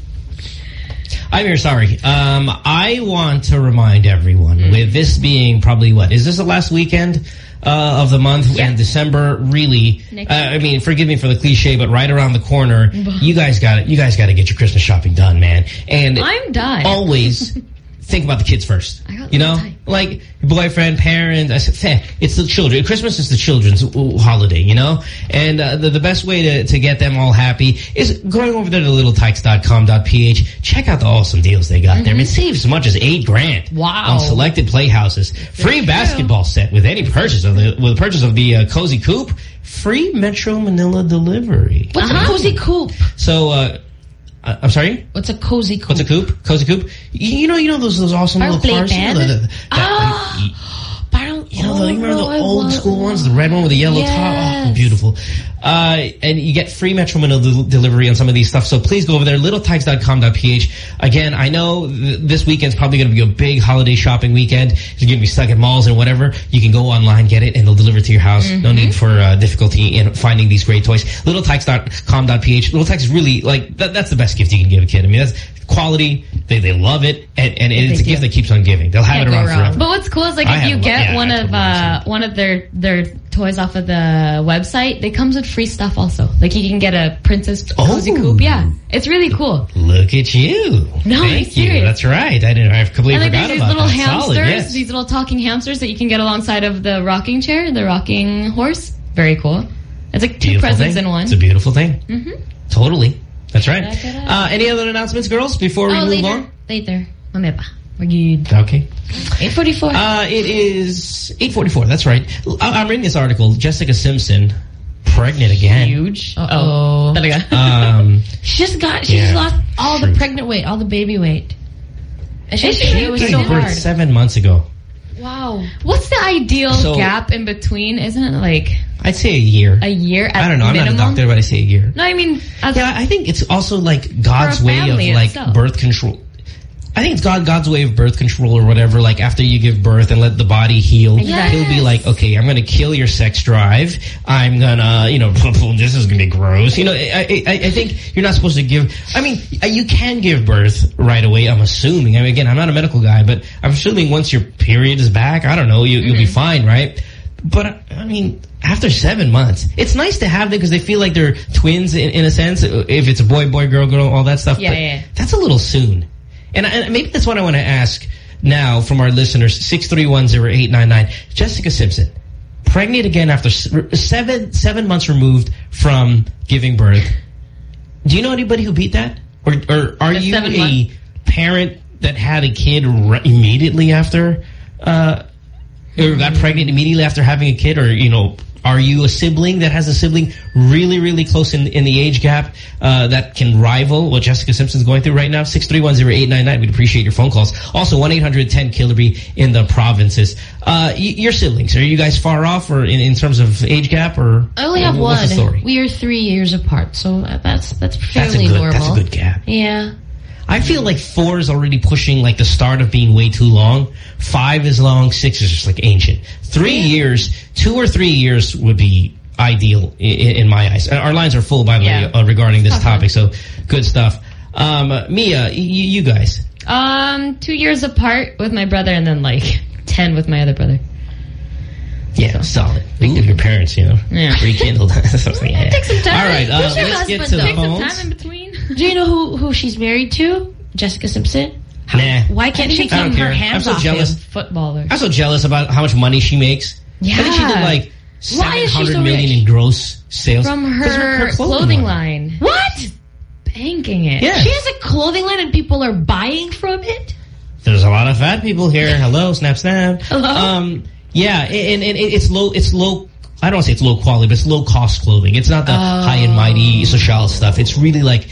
I'm here, sorry. Um, I want to remind everyone, Mm. with this being probably what, is this the last weekend uh, of the month? And December, really, uh, I mean, forgive me for the cliche, but right around the corner, you guys got it. You guys got to get your Christmas shopping done, man. And I'm done. always think about the kids first. You know, like boyfriend, parents. I said, "Feh, it's the children. Christmas is the children's uh, holiday. You know, and uh, the, the best way to, to get them all happy is going over there to littletikes.com.ph. Check out the awesome deals they got there. I mean, save as much as eight grand. Wow. On selected playhouses, free basketball set with any purchase of the with the purchase of the uh, cozy coupe. Free Metro Manila delivery. What's a cozy coop? So, uh, uh, I'm sorry. What's a cozy coop? What's a coupe? Cozy coupe. You, you know, you know those those awesome Parang little cars. You know, playpen? the- the- that- Parang, you know, the, you remember oh, the I old school ones, the red one with the yellow top? Oh, beautiful. Uh, and you get free Metro Manila del- delivery on some of these stuff. So please go over there, littletikes.com.ph. Again, I know th this weekend's probably going to be a big holiday shopping weekend. You're going to be stuck at malls and whatever. You can go online, get it, and they'll deliver it to your house. No Mm-hmm. need for uh, difficulty in finding these great toys. Littletikes.com.ph. Little is really, like, that, that's the best gift you can give a kid. I mean, that's quality. They, they love it. And, and it's a gift that keeps on giving. They'll have it around forever. But what's cool is like I if you get Yeah, one of uh, one of their their toys off of the website, it comes with free stuff also. Like you can get a princess cozy Oh. coupe. Yeah, it's really cool. Look at you. No, Thank you. That's right. I didn't. I completely and like forgot these about little that. hamsters, Solid. Yes. these little talking hamsters that you can get alongside of the rocking chair, the rocking horse. Very cool. It's like two Beautiful presents thing. in one. It's a beautiful thing. Mm -hmm. Totally. That's right. Check it out. Uh, any other announcements, girls, before we oh, move later, on? later. Mamaya pa. We're good. Okay. 844. Uh, it is 844. That's right. I- I'm reading this article. Jessica Simpson, pregnant again. Huge. Uh-oh. Talaga. Um, She just got, she Yeah, lost all the pregnant weight, all the baby weight. And she, Is said she? it was so hard. seven months ago. Wow. What's the ideal So- gap in between? Isn't it like I'd say a year. a year at I don't know. I'm not a doctor, but I say a year. No, I mean, as Yeah, I think it's also like God's way of like itself. birth control. I think it's God God's way of birth control or whatever. Like after you give birth and let the body heal, Exactly. he'll be like, okay, I'm going to kill your sex drive. I'm gonna, you know, this is gonna be gross. You know, I, I, I think you're not supposed to give. I mean, uh, you can give birth right away. I'm assuming. I mean, again, I'm not a medical guy, but I'm assuming once your period is back, I don't know, you, you'll be Mm-hmm. fine, right? But I mean, after seven months, it's nice to have them because they feel like they're twins in, in a sense. If it's a boy, boy, girl, girl, all that stuff. Yeah, but yeah. That's a little soon. And, and maybe that's what I want to ask now from our listeners, 6310899. Jessica Simpson, pregnant again after seven seven months removed from giving birth. Do you know anybody who beat that? Or, or are The you a month- parent that had a kid immediately after, uh, or got pregnant immediately after having a kid? Or, you know, are you a sibling that has a sibling really, really close in, in the age gap uh, that can rival what Jessica Simpson's going through right now? 6310899. We'd appreciate your phone calls. Also, 1-800-10-KILLERBY in the provinces. Uh, your siblings, are you guys far off or in, in terms of age gap? or I only have one. We are three years apart, so that's that's fairly That's a good, normal. that's a good gap. Yeah. I feel like four is already pushing like the start of being way too long. Five is long. Six is just like ancient. Three years, two or three years would be ideal in, in my eyes. Our lines are full, by the Yeah. way, uh, regarding this topic. So good stuff. Um, Mia, you guys. Um, two years apart with my brother, and then like ten with my other brother. Yeah, solid. Think of your parents, you know. Yeah. Rekindled. Yeah. Take some time. All right, uh, let's get to the though? Take some phones. Time in between. Do you know who who she's married to? Jessica Simpson. Nah. Why can't she keep her care. hands I'm so off jealous. Footballer. I'm so jealous about how much money she makes. I think she did Yeah. like Why is she seven so hundred million rich? in gross sales From her, clothing line. What? Banking it. Yeah. She has a clothing line and people are buying from it? There's a lot of fat people here. Hello, snap, snap. Hello? Um, yeah, and, and, and it's low. It's low. I don't want to say it's low quality, but it's low cost clothing. It's not the high and mighty social stuff. It's really like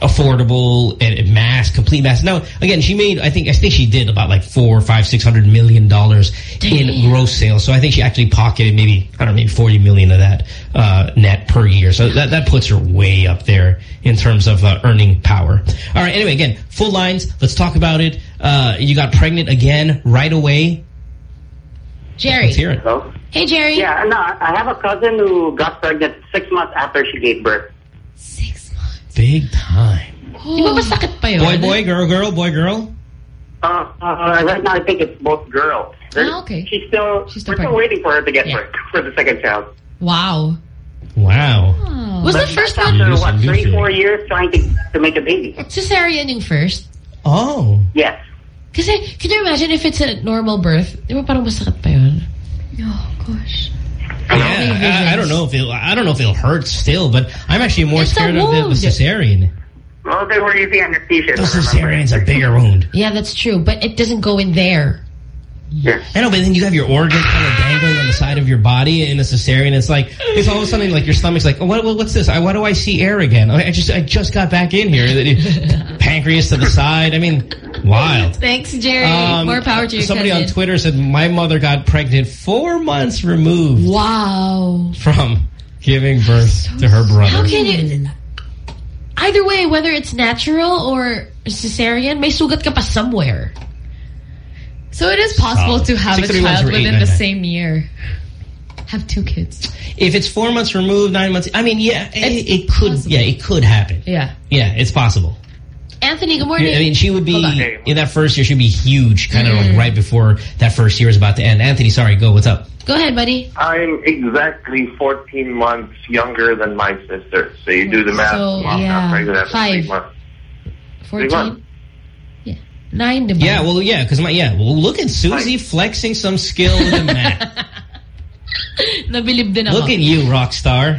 affordable and, and mass, complete mass. Now, again, she made. I think. I think she did about like four, five, six hundred million dollars in gross sales. So I think she actually pocketed maybe I don't know, maybe forty million of that uh, net per year. So that that puts her way up there in terms of uh, earning power. All right. Anyway, again, full lines. Let's talk about it. Uh, you got pregnant again right away. Jerry. Let's hear it. Hello? Hey, Jerry. Yeah, no, I have a cousin who got pregnant six months after she gave birth. Big time. Di ba masakit pa yun? Boy, boy, girl, girl, boy, girl. Uh, uh, right now, I think it's both girls. There's- Ah, okay. She's still, still we're still waiting for her to get birth for the second child. Wow. Wow. Was the first one After, what, three, four years trying to, to make a baby? cesarean yung first? Oh. Yes. Kasi, can you imagine if it's a normal birth? Di ba parang masakit pa yun? Oh, gosh. Yeah, I, I don't know if it. I don't know if it'll hurt still, but I'm actually more It's scared of the, the cesarean. Well, they were using anesthesia. The if cesarean's a bigger wound. Yeah, that's true. But it doesn't go in there. Yeah. I know, but then you have your organs kind of dangling on the side of your body in a cesarean. It's like it's all of a sudden like your stomach's like, oh, what, what- what's this? I, why do I see air again? I just I just got back in here. Pancreas to the side. I mean, wild. Thanks, Jerry. Um, More power to your Somebody cousin. on Twitter said my mother got pregnant four months removed Wow. from giving birth to her brother. How can you... Either way, whether it's natural or cesarean, may sugat ka pa somewhere. So it is possible Solid. to have a 631 child within the 899. same year. Have two kids. If it's four months removed, nine months, I mean, yeah, it, it could, yeah, it could happen. Yeah. Yeah, it's possible. Anthony, good morning. I mean, she would be in that first year. She'd be huge, kind of Mm. like right before that first year is about to end. Anthony, sorry, go. What's up? Go ahead, buddy. I'm exactly 14 months younger than my sister. So you do the math. So, Mom yeah, got five. months. 14? Yeah. Nine, diba? Yeah, well, yeah, because my yeah. Well, look at Susie flexing some skill in math. Nabilib din ako. Look at you, rock star.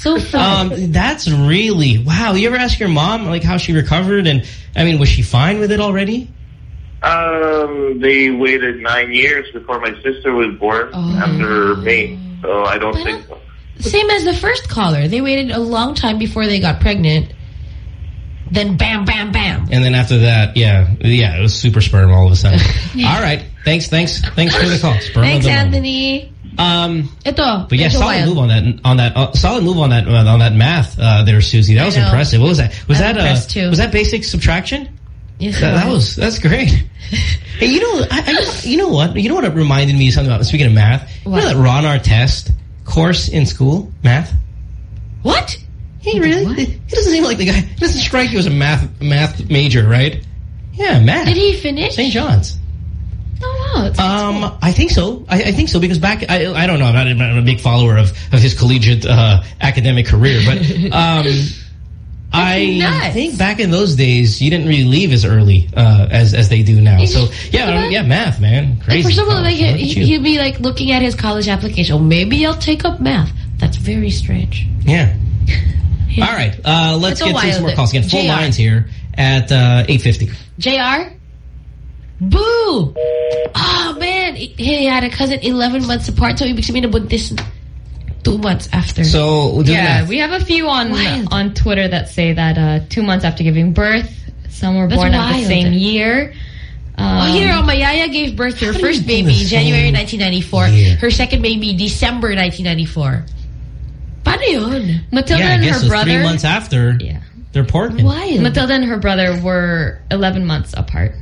So fun. Um, that's really wow. You ever ask your mom like how she recovered? And I mean, was she fine with it already? Um, they waited nine years before my sister was born Oh. after me. So I don't think so. Same as the first caller. They waited a long time before they got pregnant. Then bam, bam, bam. And then after that, yeah, yeah, it was super sperm all of a sudden. All right, thanks, thanks, thanks for the call. Sperm Thanks, of the moment. Anthony. Um, Ito. But yeah, medyo solid wild. move on that on that uh, solid move on that uh, on that math uh, there, Susie. That I was know. impressive. What was that? Was I'm that uh, too. was that basic subtraction? Yes, that, that was. that's great. hey, you know, I, I, you know what? You know what it reminded me of something about speaking of math. You know that Ron Artest course in school, math. What? He really? He doesn't seem like the guy. It doesn't strike you as a math math major, right? Yeah, math. Did he finish? St. John's. Oh. Um, I think so. I, I think so because back, I, I don't know. I'm not, I'm not a big follower of, of his collegiate uh, academic career, but um, I nuts. think back in those days you didn't really leave as early uh, as as they do now. So yeah, yeah, math, man, Like crazy. for someone like him, he'd be like looking at his college application. Oh, maybe I'll take up math. That's very strange. Yeah. All right. Uh, let's a get to some more calls. Again, full lines here at uh, 850. JR? Boo! Oh, man. He he had a cousin 11 months apart, so ibig sabihin nabuntis two months after. So, yeah, we have a few on Wild. on Twitter that say that uh, two months after giving birth, some were That's born at the same year. Um, oh, here, oh, Mayaya gave birth to her How do you first baby January 1994. year? Her second baby December 1994. Paano yun? Matilda yeah, I and guess her so brother. three months after Yeah. they're pregnant. Wild. Matilda and her brother were 11 months apart.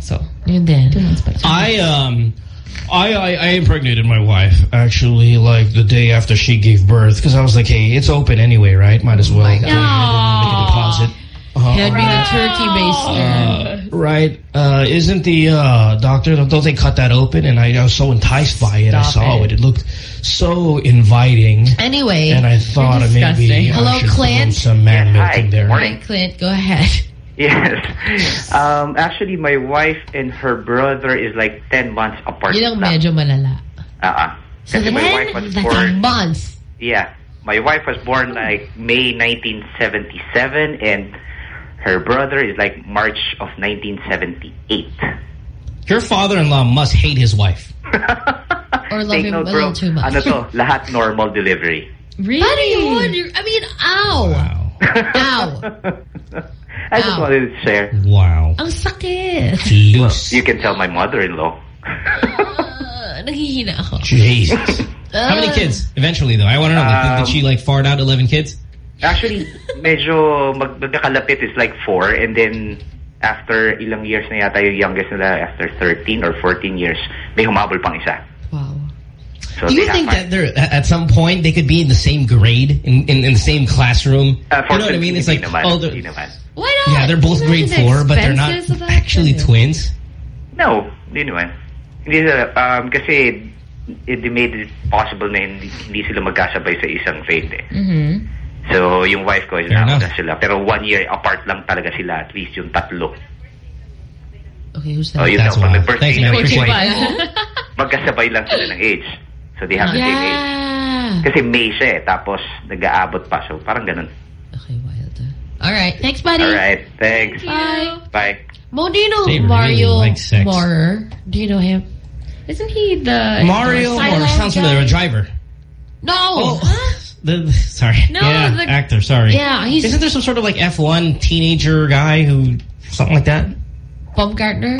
So, Yun din. two months apart. I um, I, I I impregnated my wife actually like the day after she gave birth because I was like, hey, it's open anyway, right? Might as well go ahead and make a deposit. Uh, Henry the turkey baster. uh, right? Uh, isn't the uh, doctor? Don't they cut that open? And I, I was so enticed by it. I saw it. it. It looked so inviting, Anyway. and I thought You're maybe. Hello, I should Clint? throw some man milk Hi. in there. Hi, Clint. Go ahead. Yes. Um, actually, my wife and her brother is like 10 months apart. Yun ang lang. medyo malala. Uh-uh. So Kasi then, my wife was born... months. Yeah. My wife was born like May 1977 and her brother is like March of 1978. Your father-in-law must hate his wife. Or love Take him a note, little bro. too much. Ano to? Lahat normal delivery. Really? Paano yun? You're- I mean, ow. Wow. Ow. I just Ow. wanted to share. Wow. Ang sakit. Loose. You can tell my mother-in-law. Naghihina ako. Jesus. How many kids? Eventually, though, I want to know. Like, did- Um, did she like fart out 11 kids? Actually, medyo mag magkakalapit is like four and then after ilang years na yata yung youngest nila after 13 or 14 years, may humabol pang isa. Wow. So Do you think that they're at some point they could be in the same grade in in, in the same classroom? Uh, you know what I mean? It's like naman, oh, they're, why not? yeah, they're both grade Imagine the four, but they're not expenses of that. actually twins. No, hindi naman. Hindi sila, um, kasi it they made it possible na hindi, hindi sila magkasabay sa isang grade eh. Mm-hmm. So, yung wife ko, na sila. Pero one year apart lang talaga sila, at least yung tatlo. Okay, who's Oh, that? yun That's daw, pag wild. nag-birthday Thanks, man. yung wife, it. magkasabay lang sila ng age. So, they have the same age. Yeah. Kasi May siya eh, tapos nag-aabot pa. So, parang ganun. All right. Thanks, buddy. Alright, thanks. Bye. Bye. Mo, do you know They really Mario like sex. Maurer? Do you know him? Isn't he the Mario the or silent sounds familiar, a driver. No. Oh. The, sorry. No, yeah, the- actor, sorry. Yeah, he's- Isn't there some sort of like F1 teenager guy who, something like that? Baumgartner.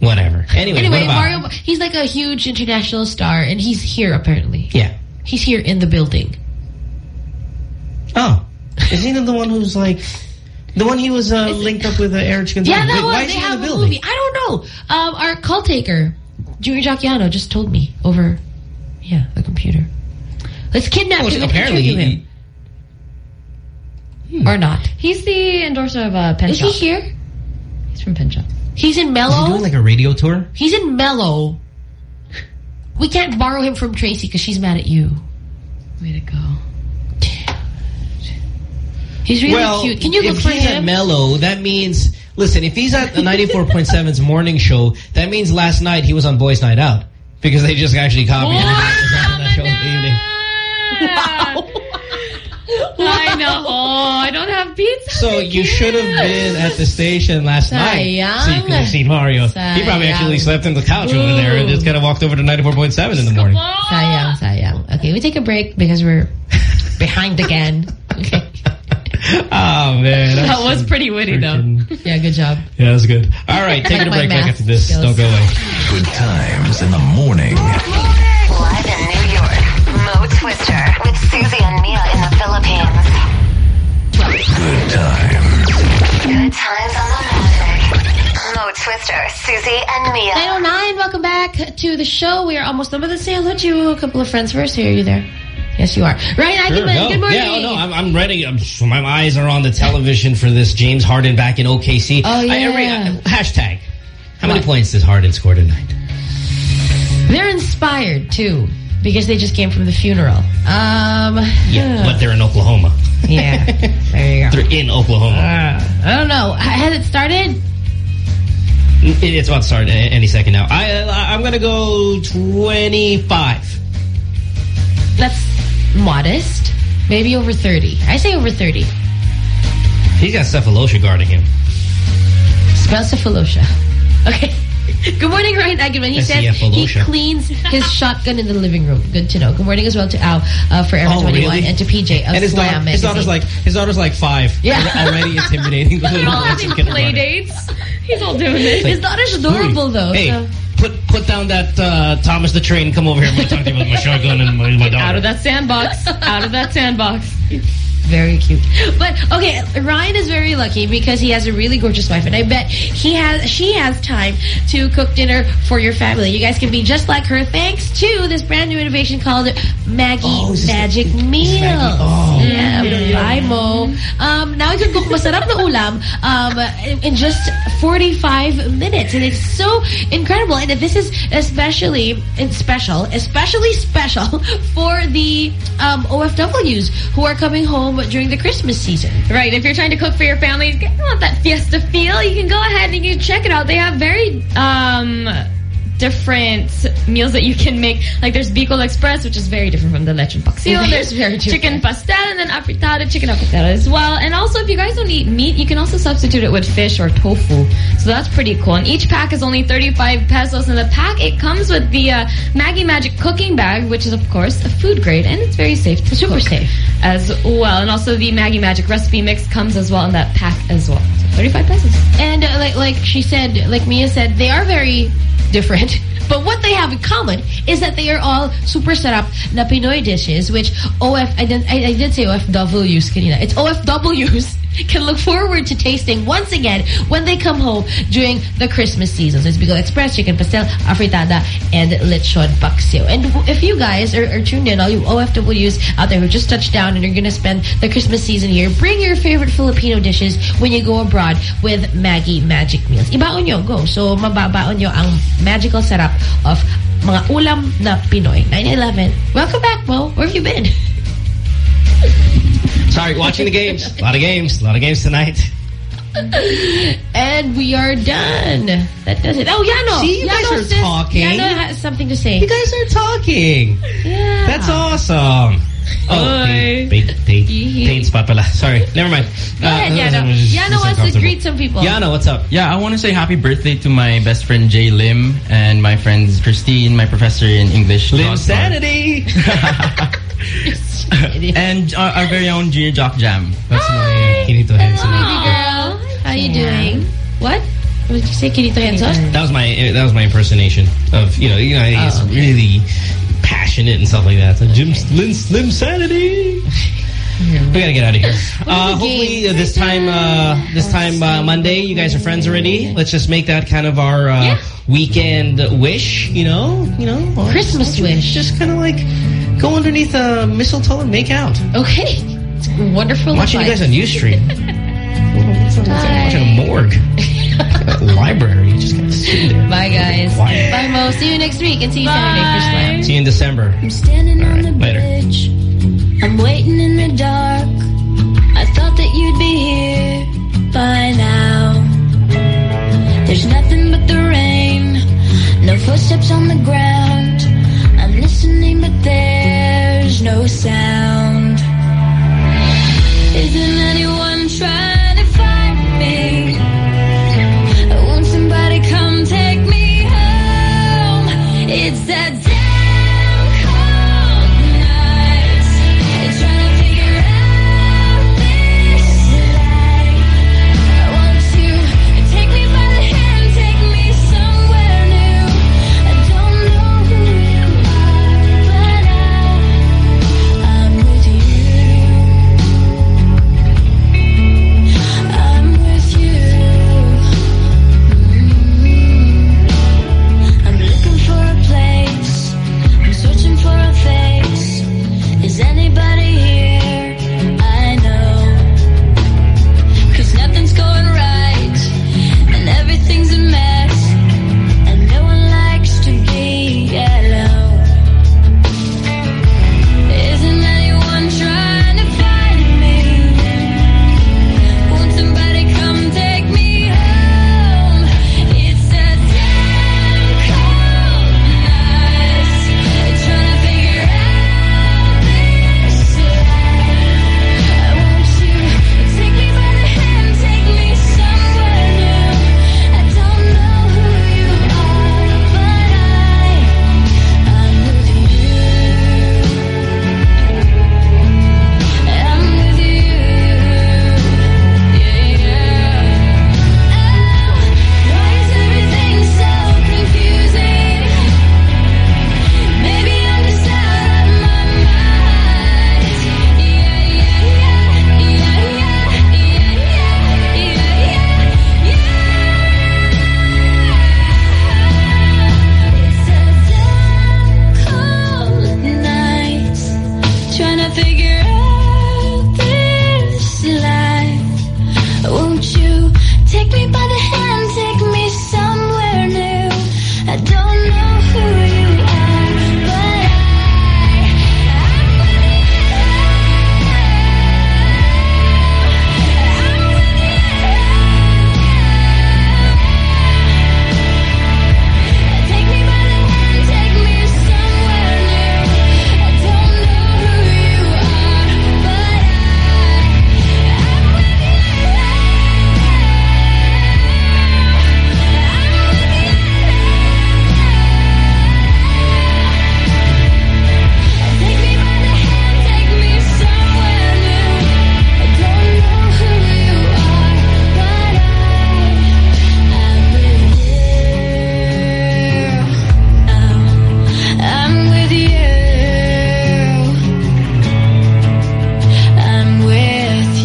Whatever. Anyway, Anyway, what Mario, he's like a huge international star, and he's here apparently. Yeah. He's here in the building. Oh. Is he the one who's like, the one he was uh, linked up with uh, Erich Gonzales? Yeah, that Wait, one. Why is They he in have the a building? movie. I don't know. Um, our call taker, Junior Giacchiano, just told me over, yeah, the computer. Let's kidnap Oh, him apparently interview he- him. Or not. He's the endorser of uh, Pen Is Shop. he here? He's from Penshoppe. He's in Is he doing like a radio tour? He's in Mellow. We can't borrow him from Tracy because she's mad at you. Way to go. He's really well, cute. Can you if look for he's at? Mellow, that means, listen, if he's at the 94.7's morning show, that means last night he was on Boys Night Out. Because they just actually copied him. that show in the evening. I know. Oh, I don't have pizza. So you should have been at the station last night. So you could have seen Mario. He probably actually slept in the couch over there and just kind of walked over to 94.7 in the morning. Sayang, sayang. Okay, we take a break because we're behind again. Okay. Oh, man. That was pretty witty, though. Yeah, good job. Yeah, that was good. All right, taking a break back after this. skills. Don't go away. Good times in the morning. Twister with Susie and Mia in the Philippines. Good times. Good times on the Magic. Mo Twister, Susie and Mia. 909, welcome back to the show. We are almost done with the say hello to a couple of friends first. Here, are you there? Yes, you are. Ryan Sure, Ackerman, go. good morning. Yeah, oh, no, I'm, I'm ready. I'm, my eyes are on the television for this James Harden back in OKC. Oh, yeah. I- I- hashtag. How many points does Harden score tonight? They're inspired, too, because they just came from the funeral. Um, Yeah, but they're in Oklahoma. Yeah, there you go. They're in Oklahoma. I don't know. Has it started? It's about to start any second now. I, I'm going to go 25. That's modest. Maybe over 30. I say over 30. He's got Sefolosha guarding him. Spell Sefolosha. Okay. Good morning, Ryan Ackerman. He said he cleans his shotgun in the living room. Good to know. Good morning as well to Al uh, for Ever Oh, 21 really? and to PJ of And his, Slam daughter, his daughter's like his daughter's like five. Yeah. They're already intimidating the They're little all ones in having play dates. He's all doing it. His daughter's adorable, though. Hey, so- put put down that uh, Thomas the Train. Come over here. I'm going to talk to you about my shotgun and my, my daughter. Out of that sandbox. Out of that sandbox. Very cute. But okay, Ryan is very lucky because he has a really gorgeous wife, and I bet he has she has time to cook dinner for your family. You guys can be just like her thanks to this brand new innovation called Maggi Magic Meal. Oh. Yeah, bye Mo. Um, now you can cook masarap na ulam um, in, in just 45 minutes, and it's so incredible. And this is especially in special, especially special for the um, OFWs who are coming home during the Christmas season. Right, if you're trying to cook for your family, you want that fiesta feel, you can go ahead and you can check it out. They have very um, different meals that you can make. Like there's Bicol Express, which is very different from the lechon paksiw. There's very chicken pastel and then afritada, chicken afritada as well. And also, if you guys don't eat meat, you can also substitute it with fish or tofu. So that's pretty cool. And each pack is only 35 pesos. And the pack, it comes with the uh, Maggi Magic cooking bag, which is, of course, a food grade. And it's very safe to Super cook safe. as well. And also the Maggi Magic recipe mix comes as well in that pack as well. So 35 pesos. And uh, like like she said, like Mia said, they are very different. But what they have in common is that they are all super sarap na Pinoy dishes, which OF, I didn't, I, I didn't say OFWs kanina. It's OFWs can look forward to tasting once again when they come home during the Christmas season. So it's Bicol Express, Chicken Pastel, Afritada, and Lechon Paksiw. And if you guys are, are tuned in, all you OFWs out there who just touched down and you're going to spend the Christmas season here, bring your favorite Filipino dishes when you go abroad with Maggi Magic Meals. Ibaon nyo, go. So mababaon nyo ang magical setup of mga ulam na Pinoy. 9-11. Welcome back, Mo. Where have you been? Sorry, watching the games. A lot of games. A lot of games tonight. and we are done. That does it. Oh, Yano. See, you Yano guys are says- talking. Yano has something to say. You guys are talking. Yeah. That's awesome. Oh, paint, paint, paint, paint spot pala. Sorry, never mind. Go ahead, uh, Yano. Yano wants to greet some people. Yano, what's up? Yeah, I want to say happy birthday to my best friend Jay Lim and my friends Christine, my professor in English. Lim Sanity. and our, our very own Junior Jock Jam. That's my Kinito Henson. Baby girl. How you doing? What? What did you say? That was my that was my impersonation of you know you know he's Oh, okay. really passionate and stuff like that. So Jim Slim, Slim Sanity. We gotta get out of here. Uh, hopefully uh, this time, uh, this time uh, Monday, you guys are friends already. Let's just make that kind of our uh, weekend wish. You know, you know, Christmas wish. Just kind of like go underneath a mistletoe and make out. Okay. It's wonderful. I'm watching you guys on UStream. Watching a morgue, a library. Just kind of sitting there. Bye, guys. Quiet. Bye, Mo. See you next week and see you Saturday for Slam. See you in December. I'm standing on the Later. bridge. I'm waiting in the dark. I thought that you'd be here by now. There's nothing but the rain. No footsteps on the ground. I'm listening, but there's no sound. Isn't anyone trying